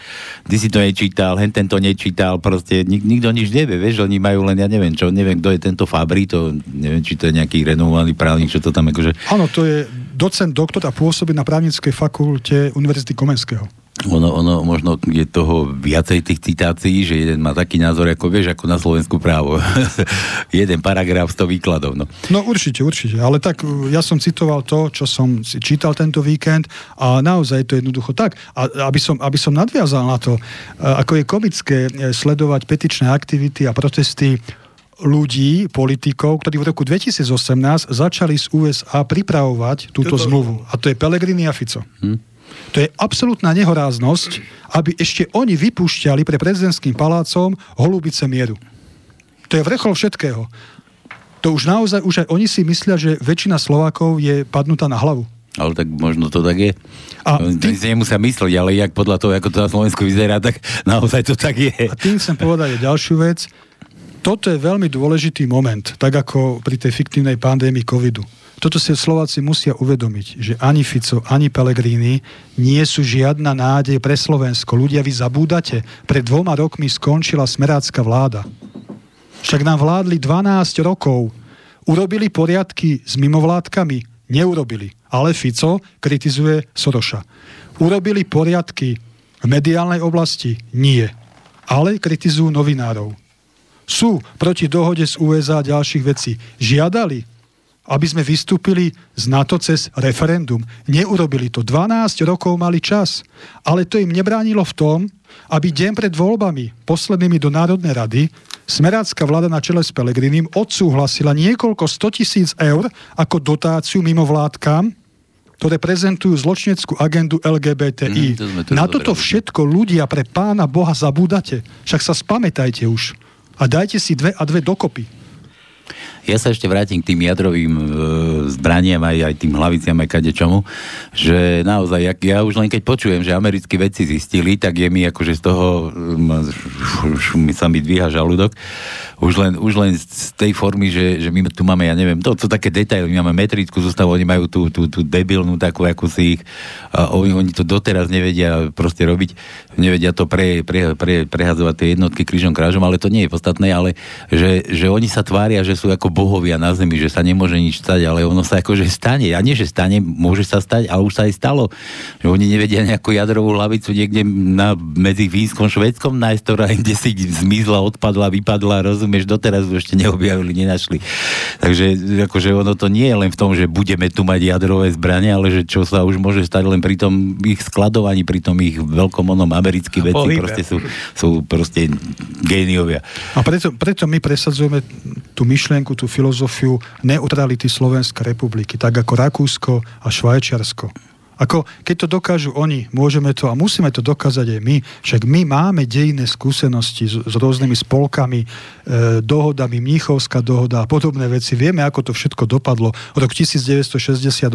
ty si to nečítal, hen ten to nečítal, proste nik, nikto nič nevie, vieš, oni majú len, ja neviem čo, neviem, kto je tento Fabri, to neviem, či to je nejaký renovovaný právnik, čo to tam akože... Áno, to je docent, doktor a pôsobí na právnickej fakulte Univerzity Komenského ono, ono možno je toho viacej tých citácií, že jeden má taký názor, ako vieš, ako na Slovensku právo. jeden paragraf z toho výkladov. No. no určite, určite. Ale tak ja som citoval to, čo som si čítal tento víkend a naozaj to je jednoducho tak. A aby som, aby som nadviazal na to, ako je komické e, sledovať petičné aktivity a protesty ľudí, politikov, ktorí v roku 2018 začali z USA pripravovať túto Toto... zmluvu. A to je Pelegrini a Fico. Hm? To je absolútna nehoráznosť, aby ešte oni vypúšťali pre prezidentským palácom holubice mieru. To je vrchol všetkého. To už naozaj, už aj oni si myslia, že väčšina Slovákov je padnutá na hlavu. Ale tak možno to tak je. A tým... si nemusia myslieť, ale jak podľa toho, ako to na Slovensku vyzerá, tak naozaj to tak je. A tým chcem povedať ďalšiu vec. Toto je veľmi dôležitý moment, tak ako pri tej fiktívnej pandémii covidu toto si Slováci musia uvedomiť, že ani Fico, ani Pellegrini nie sú žiadna nádej pre Slovensko. Ľudia, vy zabúdate, pred dvoma rokmi skončila smerácka vláda. Však nám vládli 12 rokov. Urobili poriadky s mimovládkami? Neurobili. Ale Fico kritizuje Soroša. Urobili poriadky v mediálnej oblasti? Nie. Ale kritizujú novinárov. Sú proti dohode z USA ďalších vecí. Žiadali aby sme vystúpili z NATO cez referendum. Neurobili to. 12 rokov mali čas. Ale to im nebránilo v tom, aby deň pred voľbami, poslednými do Národnej rady, smerácká vláda na čele s Pelegrinim odsúhlasila niekoľko 100 tisíc eur ako dotáciu mimo vládkam ktoré prezentujú zločineckú agendu LGBTI. Mm, to Na toto všetko ľudia pre pána Boha zabúdate. Však sa spamätajte už. A dajte si dve a dve dokopy. Ja sa ešte vrátim k tým jadrovým e, zbraniam, aj, aj tým hlaviciam, aj kadečomu, že naozaj, jak, ja už len keď počujem, že americkí vedci zistili, tak je mi akože z toho mi sa mi dvíha žalúdok. Už len, už len z tej formy, že, že my tu máme, ja neviem, to sú také detaily, my máme metrickú zostavu, oni majú tú, tú, tú debilnú takú, ako si ich, a oni, oni to doteraz nevedia proste robiť, nevedia to pre, pre, pre, prehadzovať tie jednotky krížom krážom, ale to nie je podstatné, ale že, že oni sa tvária, že sú ako bohovia na zemi, že sa nemôže nič stať, ale ono sa akože stane. A nie, že stane, môže sa stať, ale už sa aj stalo. Že oni nevedia nejakú jadrovú hlavicu niekde na, medzi Fínskom Švedskom nájsť, ktorá kde si zmizla, odpadla, vypadla, rozumieš, doteraz už ešte neobjavili, nenašli. Takže akože ono to nie je len v tom, že budeme tu mať jadrové zbranie, ale že čo sa už môže stať len pri tom ich skladovaní, pri tom ich veľkom onom americkí veci proste sú, sú proste géniovia. A preto, preto my presadzujeme tú myšlienku, tú filozofiu neutrality Slovenskej republiky, tak ako Rakúsko a Švajčiarsko. Ako, keď to dokážu oni, môžeme to a musíme to dokázať aj my. Však my máme dejné skúsenosti s, s rôznymi spolkami, e, dohodami, Mníchovská dohoda a podobné veci. Vieme, ako to všetko dopadlo. Rok 1968.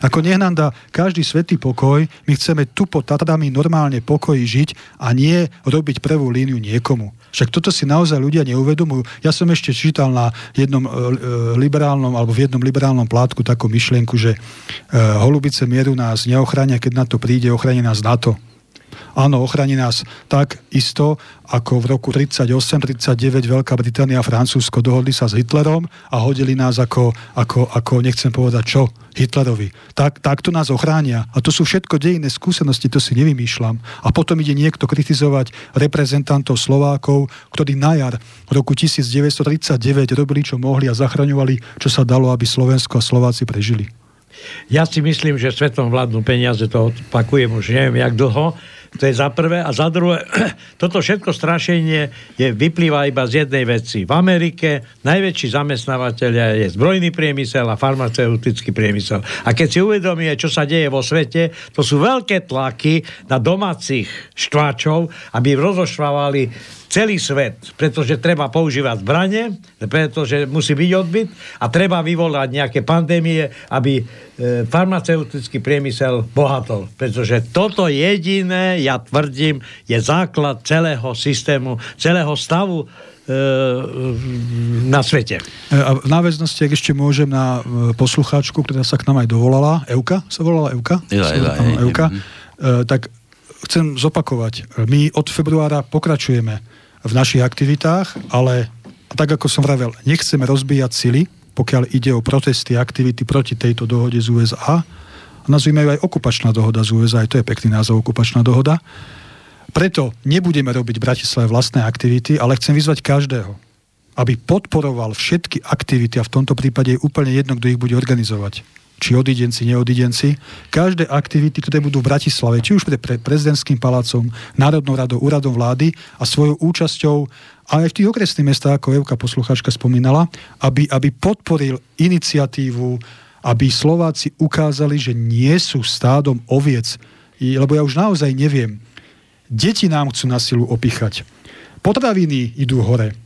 Ako nech nám dá každý svetý pokoj, my chceme tu pod Tatrami normálne pokoji žiť a nie robiť prvú líniu niekomu. Však toto si naozaj ľudia neuvedomujú. Ja som ešte čítal na jednom e, e, liberálnom, alebo v jednom liberálnom plátku takú myšlienku, že e, holubice mieru nás neochránia, keď na to príde, ochráni nás NATO. Áno, ochrani nás tak isto, ako v roku 38-39 Veľká Británia a Francúzsko dohodli sa s Hitlerom a hodili nás ako, ako, ako nechcem povedať čo, Hitlerovi. Tak, takto nás ochránia. A to sú všetko dejinné skúsenosti, to si nevymýšľam. A potom ide niekto kritizovať reprezentantov Slovákov, ktorí na jar v roku 1939 robili, čo mohli a zachraňovali, čo sa dalo, aby Slovensko a Slováci prežili. Ja si myslím, že svetom vládnu peniaze, to opakujem už neviem jak dlho, to je za prvé. A za druhé, toto všetko strašenie je, vyplýva iba z jednej veci. V Amerike najväčší zamestnávateľ je zbrojný priemysel a farmaceutický priemysel. A keď si uvedomie, čo sa deje vo svete, to sú veľké tlaky na domácich štváčov, aby rozoštvávali celý svet, pretože treba používať zbranie, pretože musí byť odbyt a treba vyvolať nejaké pandémie, aby e, farmaceutický priemysel bohatol. Pretože toto jediné, ja tvrdím, je základ celého systému, celého stavu e, na svete. E, a v náväznosti, ak ešte môžem na poslucháčku, ktorá sa k nám aj dovolala, Euka, sa volala Euka? Euka. Tak chcem zopakovať. My od februára pokračujeme v našich aktivitách, ale tak ako som vravel, nechceme rozbíjať sily, pokiaľ ide o protesty a aktivity proti tejto dohode z USA. Nazvime ju aj okupačná dohoda z USA, aj to je pekný názov, okupačná dohoda. Preto nebudeme robiť v Bratislave vlastné aktivity, ale chcem vyzvať každého, aby podporoval všetky aktivity a v tomto prípade je úplne jedno, kto ich bude organizovať či odidenci, neodidenci, každé aktivity, ktoré budú v Bratislave, či už pred pre prezidentským palácom, Národnou radou, úradom vlády a svojou účasťou a aj v tých okresných mestách, ako Evka poslucháčka spomínala, aby, aby podporil iniciatívu, aby Slováci ukázali, že nie sú stádom oviec, lebo ja už naozaj neviem. Deti nám chcú na silu opichať. Potraviny idú hore.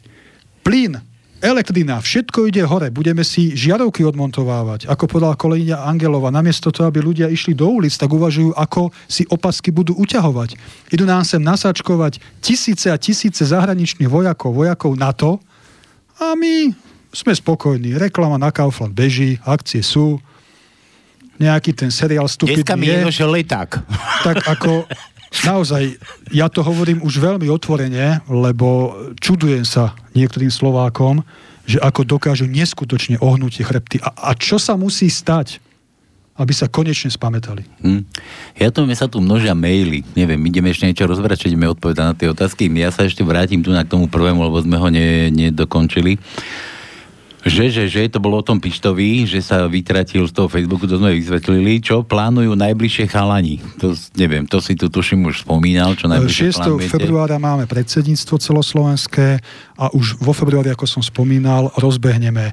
Plyn elektrina, všetko ide hore, budeme si žiarovky odmontovávať. Ako povedala kolegyňa Angelova, namiesto toho, aby ľudia išli do ulic, tak uvažujú, ako si opasky budú uťahovať. Idú nám sem nasačkovať tisíce a tisíce zahraničných vojakov, vojakov NATO a my sme spokojní. Reklama na Kaufland beží, akcie sú, nejaký ten seriál stupidný Dneska mi je. je leták. Tak ako naozaj, ja to hovorím už veľmi otvorene, lebo čudujem sa niektorým Slovákom, že ako dokážu neskutočne ohnúť tie chrbty. A, a čo sa musí stať, aby sa konečne spametali. Hm. Ja to, sa tu množia maily. Neviem, ideme ešte niečo rozberať, čo ideme odpovedať na tie otázky. Ja sa ešte vrátim tu na k tomu prvému, lebo sme ho ne, nedokončili. Že, že, že to bolo o tom Pištovi, že sa vytratil z toho Facebooku, to sme vysvetlili. Čo plánujú najbližšie chalani? To neviem, to si tu tuším už spomínal, čo najbližšie 6. plánujete. februára máme predsedníctvo celoslovenské a už vo februári, ako som spomínal, rozbehneme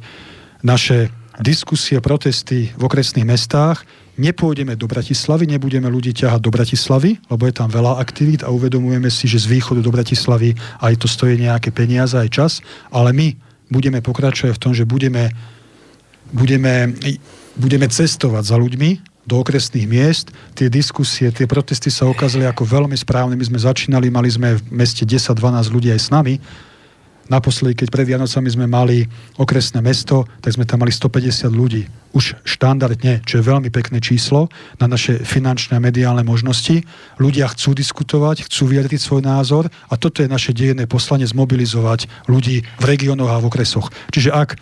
naše diskusie, protesty v okresných mestách. nepôjdeme do Bratislavy, nebudeme ľudí ťahať do Bratislavy, lebo je tam veľa aktivít a uvedomujeme si, že z východu do Bratislavy aj to stojí nejaké peniaze, aj čas, ale my budeme pokračovať v tom, že budeme, budeme, budeme cestovať za ľuďmi, do okresných miest. Tie diskusie, tie protesty sa ukázali ako veľmi správne. My sme začínali, mali sme v meste 10-12 ľudí aj s nami Naposledy, keď pred Vianocami sme mali okresné mesto, tak sme tam mali 150 ľudí. Už štandardne, čo je veľmi pekné číslo na naše finančné a mediálne možnosti. Ľudia chcú diskutovať, chcú vyjadriť svoj názor a toto je naše dejené poslanie zmobilizovať ľudí v regiónoch a v okresoch. Čiže ak e,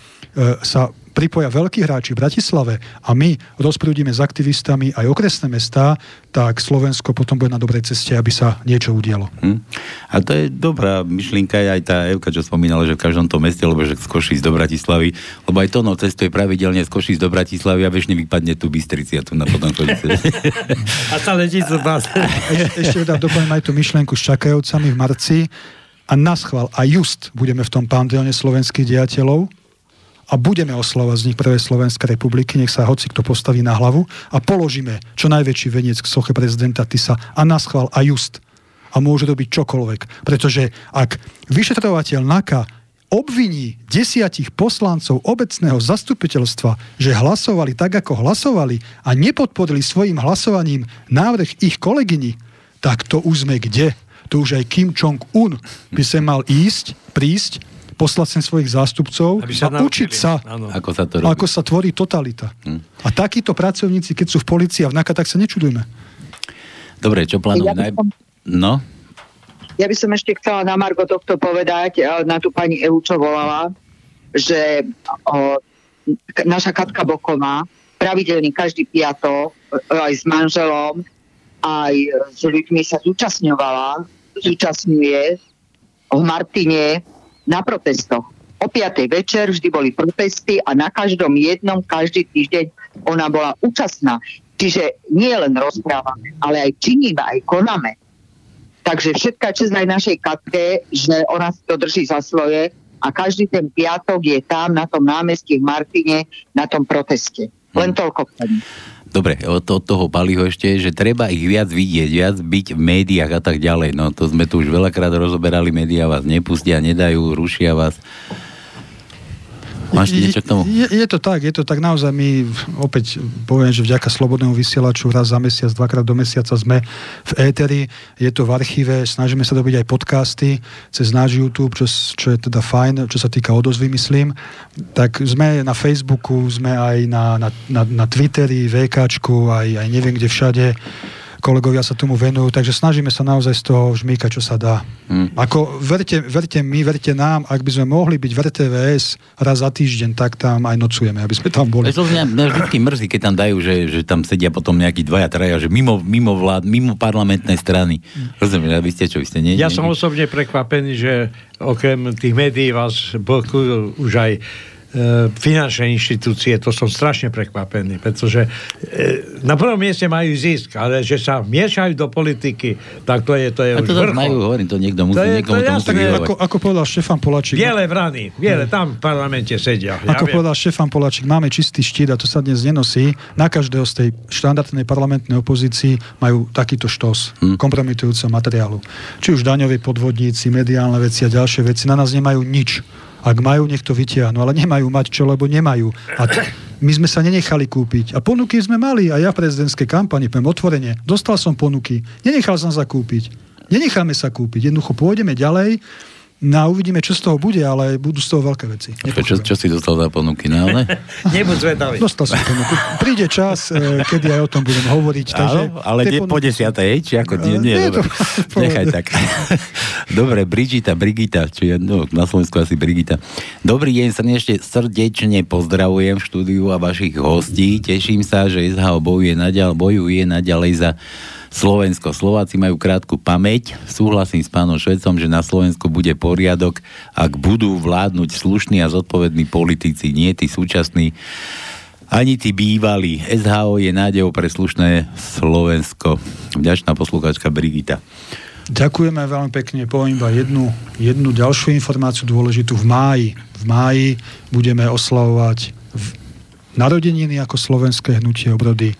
sa pripoja veľkí hráči v Bratislave a my rozprúdime s aktivistami aj okresné mestá, tak Slovensko potom bude na dobrej ceste, aby sa niečo udialo. Hm. A to je dobrá myšlienka, aj tá Evka, čo spomínala, že v každom tom meste, lebo že z Košic do Bratislavy, lebo aj to no cestuje pravidelne z Košic do Bratislavy a bežne vypadne tu Bystrici a tu na potom a stále ti vás. Ešte teda dopoviem aj tú myšlienku s čakajúcami v marci a naschval a just budeme v tom panteóne slovenských diateľov, a budeme oslovať z nich Prvej Slovenskej republiky, nech sa hoci kto postaví na hlavu a položíme čo najväčší veniec k soche prezidenta Tisa a naschval a just. A môže robiť čokoľvek. Pretože ak vyšetrovateľ NAKA obviní desiatich poslancov obecného zastupiteľstva, že hlasovali tak, ako hlasovali a nepodporili svojim hlasovaním návrh ich kolegyni, tak to už sme kde? To už aj Kim Jong-un by sa mal ísť, prísť poslať sem svojich zástupcov a naučili. učiť sa, ako sa, to robí. ako sa tvorí totalita. Hm. A takíto pracovníci, keď sú v policii a v NAKA, tak sa nečudujme. Dobre, čo plánujú? Ja naj... No? Ja by som ešte chcela na Margo tohto povedať, eh, na tú pani Evu, čo volala, že o, naša Katka Boková pravidelne každý piatok eh, aj s manželom, aj s ľuďmi sa zúčastňovala, zúčastňuje v Martine na protestoch. O 5. večer vždy boli protesty a na každom jednom, každý týždeň ona bola účastná. Čiže nie len rozprávame, ale aj činíme, aj konáme. Takže všetká čest aj našej Katke, že ona si to drží za svoje a každý ten piatok je tam na tom námestí v Martine na tom proteste. Len toľko k tomu. Dobre, od, od toho Paliho ešte, že treba ich viac vidieť, viac byť v médiách a tak ďalej. No to sme tu už veľakrát rozoberali, médiá vás nepustia, nedajú, rušia vás. Máš niečo k tomu? Je, je to tak, je to tak. Naozaj my opäť poviem, že vďaka Slobodnému vysielaču raz za mesiac, dvakrát do mesiaca sme v éteri, je to v archíve, snažíme sa dobiť aj podcasty cez náš YouTube, čo, čo je teda fajn, čo sa týka odozvy, myslím. Tak sme na Facebooku, sme aj na, na, na, na Twitteri, VKčku, aj, aj neviem kde všade kolegovia sa tomu venujú, takže snažíme sa naozaj z toho žmýkať, čo sa dá. Hmm. Ako verte, verte mi, verte nám, ak by sme mohli byť v RTVS raz za týždeň, tak tam aj nocujeme, aby sme tam boli. To mňa, mňa vždy mrzí, keď tam dajú, že, že tam sedia potom nejakí dvaja, traja, že mimo, mimo vlád, mimo parlamentnej strany. Rozumiem, vy ste čo, vy ste nie, Ja nie, som nie. osobne prekvapený, že okrem tých médií vás blokujú už aj finančné inštitúcie, to som strašne prekvapený, pretože e, na prvom mieste majú zisk, ale že sa miešajú do politiky, tak to je, to je a to už vrchol. majú, hovorím, to niekto musí, to je, niekomu to, to musí ako, ako povedal Štefan Polačík. Biele vrany, biele, tam v parlamente sedia. Ja ako viem. povedal Štefan Polačík, máme čistý štít a to sa dnes nenosí. Na každého z tej štandardnej parlamentnej opozícii majú takýto štos hmm. kompromitujúceho materiálu. Či už daňoví podvodníci, mediálne veci a ďalšie veci na nás nemajú nič. Ak majú, nech to vytiahnu, ale nemajú mať čo, lebo nemajú. A t- my sme sa nenechali kúpiť. A ponuky sme mali, a ja v prezidentskej kampani, poviem otvorene, dostal som ponuky, nenechal som sa kúpiť. Nenecháme sa kúpiť, jednoducho pôjdeme ďalej, No a uvidíme, čo z toho bude, ale budú z toho veľké veci. Čo, čo si dostal za ponuky, no ale? Nebuď zvedavý. Dostal som ponuku. Príde čas, e, kedy aj o tom budem hovoriť. Takže Áno, ale nie ponuky... po desiatej, či ako nie, nie, nie to... Nechaj tak. Dobre, Brigita, Brigita, či je, no, na Slovensku asi Brigita. Dobrý deň, srdečne, srdečne pozdravujem v štúdiu a vašich hostí. Teším sa, že SHO bojuje naďalej, bojuje naďalej za Slovensko. Slováci majú krátku pamäť. Súhlasím s pánom Švedcom, že na Slovensku bude poriadok, ak budú vládnuť slušní a zodpovední politici, nie tí súčasní ani tí bývalí. SHO je nádejou pre slušné Slovensko. Vďačná poslucháčka Brigita. Ďakujeme veľmi pekne. Poviem iba jednu, jednu ďalšiu informáciu dôležitú. V máji, v máji budeme oslavovať narodeniny ako slovenské hnutie obrody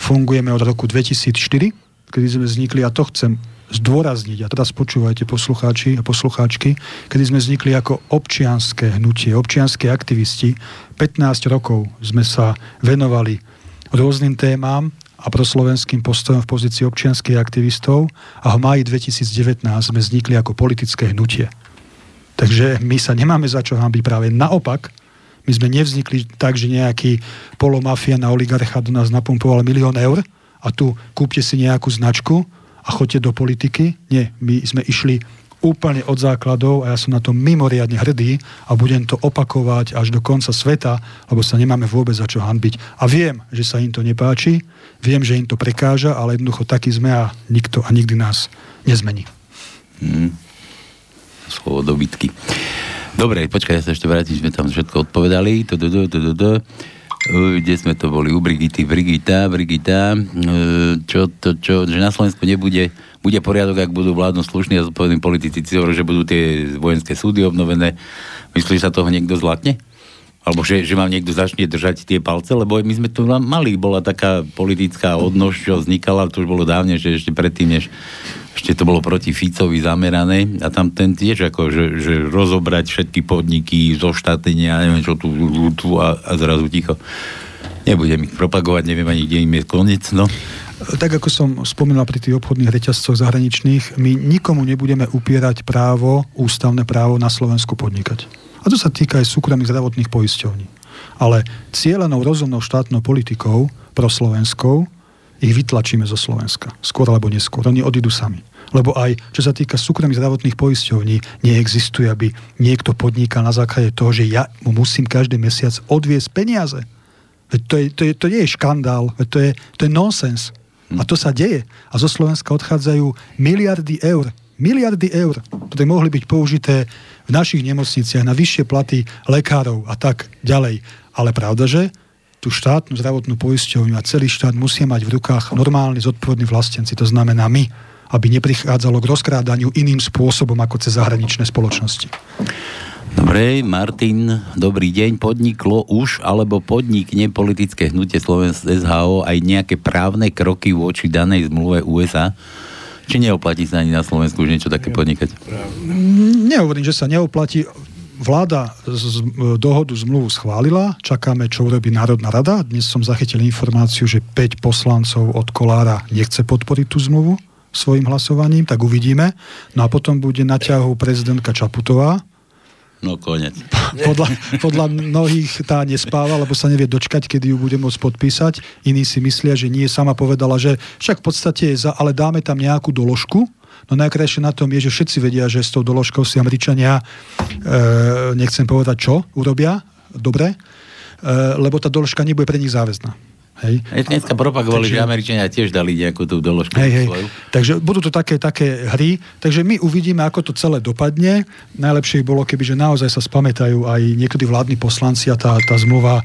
fungujeme od roku 2004, kedy sme vznikli, a to chcem zdôrazniť, a teraz počúvajte poslucháči a poslucháčky, kedy sme vznikli ako občianské hnutie, občianské aktivisti. 15 rokov sme sa venovali rôznym témam a proslovenským postojom v pozícii občianských aktivistov a v máji 2019 sme vznikli ako politické hnutie. Takže my sa nemáme za čo byť práve naopak, my sme nevznikli tak, že nejaký polomafia na oligarcha do nás napumpoval milión eur a tu kúpte si nejakú značku a choďte do politiky. Nie, my sme išli úplne od základov a ja som na to mimoriadne hrdý a budem to opakovať až do konca sveta, lebo sa nemáme vôbec za čo hanbiť. A viem, že sa im to nepáči, viem, že im to prekáža, ale jednoducho taký sme a nikto a nikdy nás nezmení. Hmm. Slovo dobytky. Dobre, počkaj, ja sa ešte vrátim, sme tam všetko odpovedali. Kde sme to boli? U Brigity, Brigita, Brigita. Čo, to, čo, že na Slovensku nebude bude poriadok, ak budú vládnuť slušní a zodpovední politici, že budú tie vojenské súdy obnovené. Myslíš, že sa toho niekto zlatne? Alebo že, že vám niekto začne držať tie palce, lebo my sme tu mali, bola taká politická odnož, čo vznikala, to už bolo dávne, že ešte predtým, než ešte to bolo proti Ficovi zamerané a tam ten tiež ako, že, že rozobrať všetky podniky zo štátenia, neviem čo tu, tu a, a zrazu ticho. Nebudem ich propagovať, neviem ani, kde im je koniec, no. Tak ako som spomínal pri tých obchodných reťazcoch zahraničných, my nikomu nebudeme upierať právo, ústavné právo na Slovensku podnikať. A to sa týka aj súkromných zdravotných poisťovní. Ale cieľenou rozumnou štátnou politikou pro Slovenskou ich vytlačíme zo Slovenska. Skôr alebo neskôr. Oni odídu sami. Lebo aj čo sa týka súkromných zdravotných poisťovní, neexistuje, aby niekto podnikal na základe toho, že ja mu musím každý mesiac odviesť peniaze. Veď to, je, to, je, to nie je škandál, veď to je, to je nonsens. A to sa deje. A zo Slovenska odchádzajú miliardy eur. Miliardy eur, ktoré mohli byť použité v našich nemocniciach na vyššie platy lekárov a tak ďalej. Ale pravda, že tú štátnu zdravotnú poisťovňu a celý štát musia mať v rukách normálni zodpovední vlastenci, to znamená my, aby neprichádzalo k rozkrádaniu iným spôsobom ako cez zahraničné spoločnosti. Dobre, Martin, dobrý deň. Podniklo už alebo podnikne politické hnutie Slovensk SHO aj nejaké právne kroky voči danej zmluve USA? Či neoplatí sa ani na Slovensku už niečo také podnikať? Nehovorím, že sa neoplatí. Vláda z, dohodu zmluvu schválila, čakáme, čo urobí Národná rada. Dnes som zachytil informáciu, že 5 poslancov od Kolára nechce podporiť tú zmluvu svojim hlasovaním, tak uvidíme. No a potom bude na ťahu prezidentka Čaputová, No konec. Podľa, podľa mnohých tá nespáva, lebo sa nevie dočkať, kedy ju bude môcť podpísať. Iní si myslia, že nie. Sama povedala, že však v podstate je za, ale dáme tam nejakú doložku, No najkrajšie na tom je, že všetci vedia, že s tou doložkou si Američania, e, nechcem povedať čo, urobia, dobre, e, lebo tá doložka nebude pre nich záväzná. Hej. Dneska propagovali, takže, že Američania tiež dali nejakú tú doložku. Hej, hej. Takže budú to také, také hry. Takže my uvidíme, ako to celé dopadne. Najlepšie bolo, keby že naozaj sa spamätajú aj niektorí vládni poslanci a tá, tá zmluva e,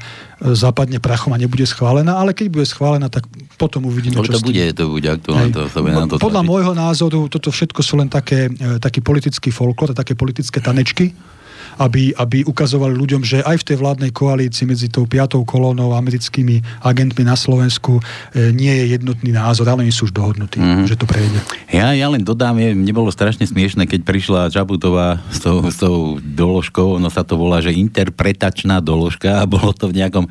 zapadne prachom a nebude schválená, ale keď bude schválená, tak potom uvidíme, no, čo to bude, to bude aktuálne. To, to, na to Podľa môjho názoru, toto všetko sú len také, e, taký politický folklor, také politické tanečky, aby, aby ukazovali ľuďom, že aj v tej vládnej koalícii medzi tou piatou kolónou americkými agentmi na Slovensku e, nie je jednotný názor, ale oni sú už dohodnutí, mm-hmm. že to prejde. Ja, ja len dodám, je, mne bolo strašne smiešne, keď prišla Čaputová s tou, s tou doložkou, ono sa to volá, že interpretačná doložka a bolo to v nejakom,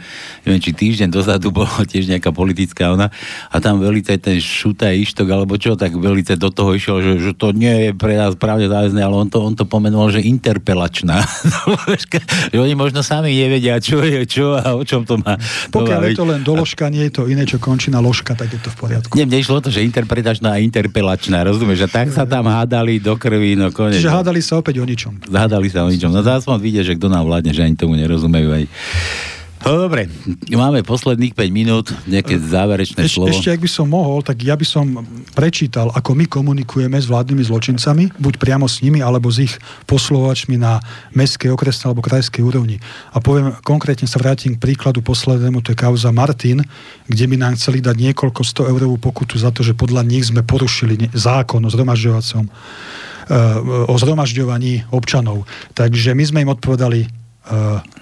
neviem, či týždeň dozadu bolo tiež nejaká politická ona a tam velice ten šuta ištok alebo čo, tak velice do toho išiel, že, že to nie je pre nás právne záväzné, ale on to, on to pomenoval, že interpelačná. Že oni možno sami nevedia, čo je čo a o čom to má. Pokiaľ to je to len doložka, nie je to iné, čo končí na ložka, tak je to v poriadku. Nie, mne išlo to, že interpretačná a interpelačná, rozumieš? A tak sa tam hádali do krvi, no konec. Čiže hádali sa opäť o ničom. Hádali sa o ničom. No zás vidie, že kto nám vládne, že ani tomu nerozumejú aj No, dobre, máme posledných 5 minút, nejaké záverečné Eš, slovo. Ešte, ak by som mohol, tak ja by som prečítal, ako my komunikujeme s vládnymi zločincami, buď priamo s nimi, alebo s ich poslovačmi na mestskej, okresnej alebo krajskej úrovni. A poviem, konkrétne sa vrátim k príkladu poslednému, to je kauza Martin, kde by nám chceli dať niekoľko 100 eurovú pokutu za to, že podľa nich sme porušili zákon o zhromažďovacom eh, o zhromažďovaní občanov. Takže my sme im odpovedali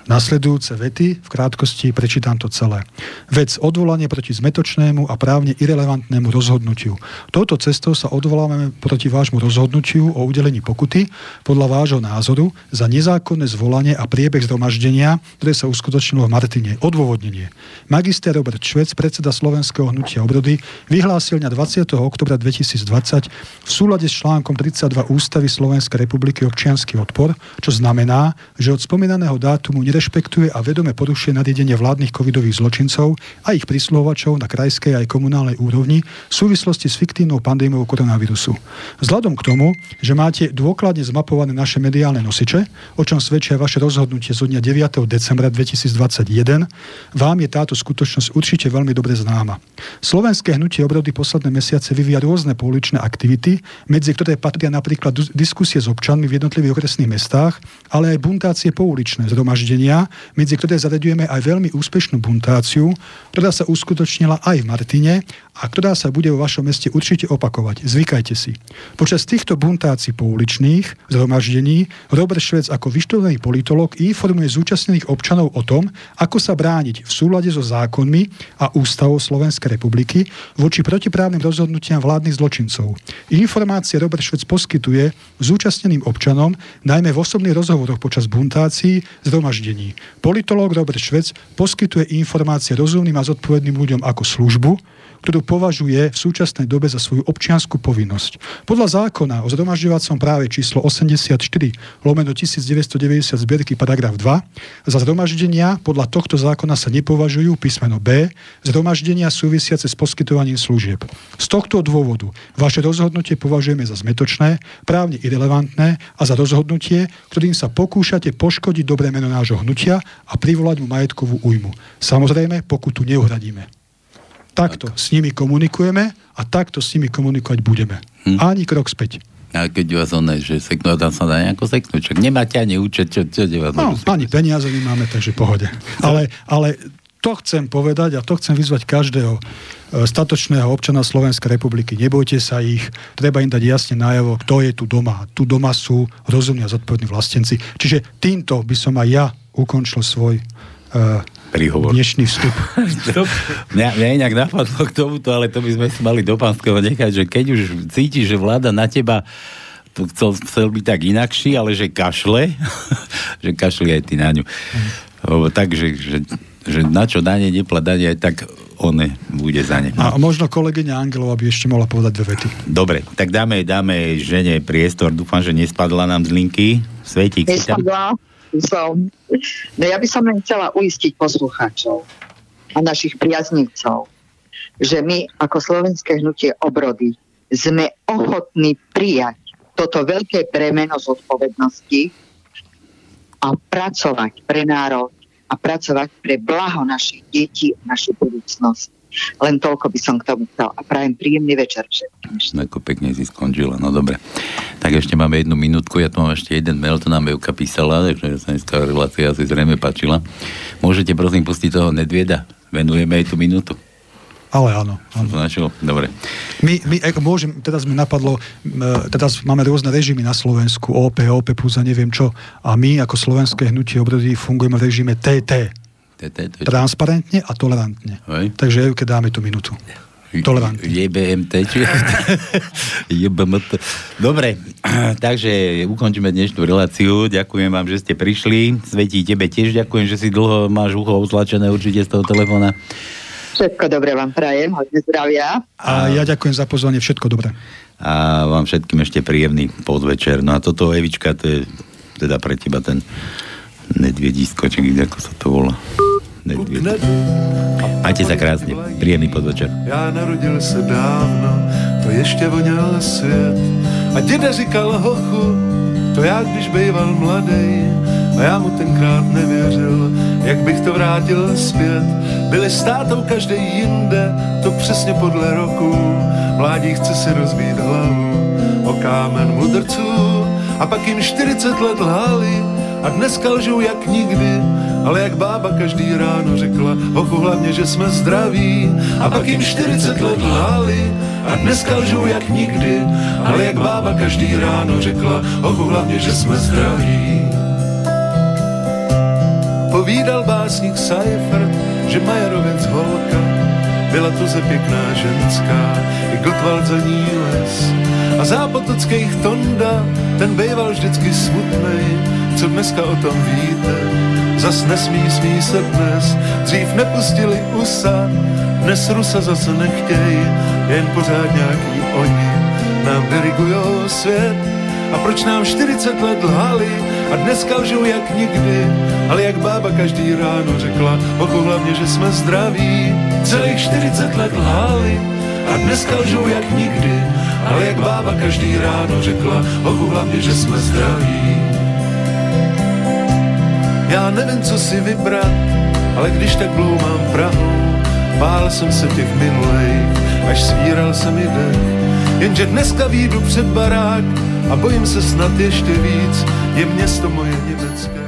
nasledujúce vety, v krátkosti prečítam to celé. Vec odvolanie proti zmetočnému a právne irrelevantnému rozhodnutiu. Touto cestou sa odvolávame proti vášmu rozhodnutiu o udelení pokuty podľa vášho názoru za nezákonné zvolanie a priebeh zhromaždenia, ktoré sa uskutočnilo v Martine. Odôvodnenie. Magister Robert Švec, predseda Slovenského hnutia obrody, vyhlásil na 20. oktobra 2020 v súlade s článkom 32 Ústavy Slovenskej republiky občiansky odpor, čo znamená, že od spomínaného dátumu nerešpektuje a vedome porušuje nariadenie vládnych covidových zločincov a ich prisluhovačov na krajskej aj komunálnej úrovni v súvislosti s fiktívnou pandémiou koronavírusu. Vzhľadom k tomu, že máte dôkladne zmapované naše mediálne nosiče, o čom svedčia vaše rozhodnutie zo dňa 9. decembra 2021, vám je táto skutočnosť určite veľmi dobre známa. Slovenské hnutie obrody posledné mesiace vyvíja rôzne pouličné aktivity, medzi ktoré patria napríklad diskusie s občanmi v jednotlivých okresných mestách, ale aj buntácie pouličné, zhromaždenie zariadenia, medzi ktoré zaraďujeme aj veľmi úspešnú buntáciu, ktorá sa uskutočnila aj v Martine a ktorá sa bude vo vašom meste určite opakovať. Zvykajte si. Počas týchto buntácií pouličných zhromaždení Robert Švec ako vyštudovaný politolog informuje zúčastnených občanov o tom, ako sa brániť v súlade so zákonmi a ústavou Slovenskej republiky voči protiprávnym rozhodnutiam vládnych zločincov. Informácie Robert Švec poskytuje zúčastneným občanom najmä v osobných rozhovoroch počas buntácií zhromaždení. Politológ Robert Švec poskytuje informácie rozumným a zodpovedným ľuďom ako službu, ktorú považuje v súčasnej dobe za svoju občianskú povinnosť. Podľa zákona o zhromažďovacom práve číslo 84 lomeno 1990 zbierky paragraf 2 za zhromaždenia podľa tohto zákona sa nepovažujú písmeno B zhromaždenia súvisiace s poskytovaním služieb. Z tohto dôvodu vaše rozhodnutie považujeme za zmetočné, právne irrelevantné a za rozhodnutie, ktorým sa pokúšate poškodiť dobré meno nášho hnutia a privolať mu majetkovú újmu. Samozrejme, pokutu neuhradíme. Takto tak. s nimi komunikujeme a takto s nimi komunikovať budeme. Hm. Ani krok späť. A keď vás on že seknú, tam sa dá nejako seknúť, čak nemáte ani účet, čo, čo vás No, ani peniaze nemáme, takže pohode. Ale, ale to chcem povedať a to chcem vyzvať každého e, statočného občana Slovenskej republiky. Nebojte sa ich, treba im dať jasne najavo, kto je tu doma. Tu doma sú rozumní a zodpovední vlastenci. Čiže týmto by som aj ja ukončil svoj uh, príhovor. Dnešný vstup. mňa, mňa inak napadlo k tomuto, ale to by sme si mali do pánskeho nechať, že keď už cítiš, že vláda na teba to chcel, chcel byť tak inakší, ale že kašle, že kašli aj ty na ňu. Mm. Takže že, že na čo danie, nepladanie, aj tak one bude za ne. A možno kolegyňa Angelova by ešte mohla povedať dve vety. Dobre, tak dáme, dáme žene priestor. Dúfam, že nespadla nám z linky. Svetík. Nespadla som. No ja by som len chcela uistiť poslucháčov a našich priaznivcov, že my ako slovenské hnutie obrody sme ochotní prijať toto veľké premeno zodpovednosti a pracovať pre národ a pracovať pre blaho našich detí a našu budúcnosť. Len toľko by som k tomu chcel. A prajem príjemný večer všetkým. Ako pekne si skončila, no dobre. Tak ešte máme jednu minútku, ja tu mám ešte jeden mail, to nám Euka písala, takže sa dneska relácia si zrejme páčila. Môžete prosím pustiť toho Nedvieda? Venujeme aj tú minútu. Ale áno. áno. Značilo? Dobre. My, my môžem, teraz mi napadlo, teraz máme rôzne režimy na Slovensku, OP, OP plus a neviem čo. A my ako slovenské hnutie obrody fungujeme v režime TT Transparentne a tolerantne. Hej. Takže keď dáme tú minútu. Tolerantne. JBMT. JBMT. Dobre, takže ukončíme dnešnú reláciu. Ďakujem vám, že ste prišli. Svetí, tebe tiež ďakujem, že si dlho máš ucho utlačené určite z toho telefóna. Všetko dobré vám prajem, hodne zdravia. A ja ďakujem za pozvanie, všetko dobré. A vám všetkým ešte príjemný podvečer. No a toto, Evička, to je teda pre teba ten nedviedisko, či ako sa to volá. Majte sa krásně, příjemný podvečer. Já narodil se dávno, to ještě voněl svět. A děda říkal hochu, to já když býval mladý. A já mu tenkrát nevěřil, jak bych to vrátil zpět. Byli státou každý jinde, to přesně podle roku. Mládí chce si rozbít hlavu o kámen mudrců. A pak jim 40 let lhali a dneska lžou jak nikdy ale jak bába každý ráno řekla, hochu hlavně, že jsme zdraví. A pak jim 40 let lhali a dneska lžou jak nikdy, ale jak bába každý ráno řekla, hochu hlavně, že jsme zdraví. Povídal básník Seifert, že Majerovec holka byla to ze pěkná ženská, i Gotwald za ní les. A zápotockých Tonda, ten býval vždycky smutnej, co dneska o tom víte. Zas nesmí, smí se dnes, dřív nepustili USA, dnes Rusa zase nechtěj, jen pořád nějaký oni nám dirigujou svět. A proč nám 40 let lhali a dneska lžou jak nikdy, ale jak bába každý ráno řekla, hochu hlavně, že jsme zdraví. Celých 40 let lhali a dneska lžou jak nikdy, ale jak bába každý ráno řekla, hochu hlavně, že jsme zdraví. Já nevím, co si vybrat, ale když tak mám Prahu, bál jsem se těch minulých, až svíral jsem mi dech. Jenže dneska výjdu před barák a bojím se snad ještě víc, je město moje německé.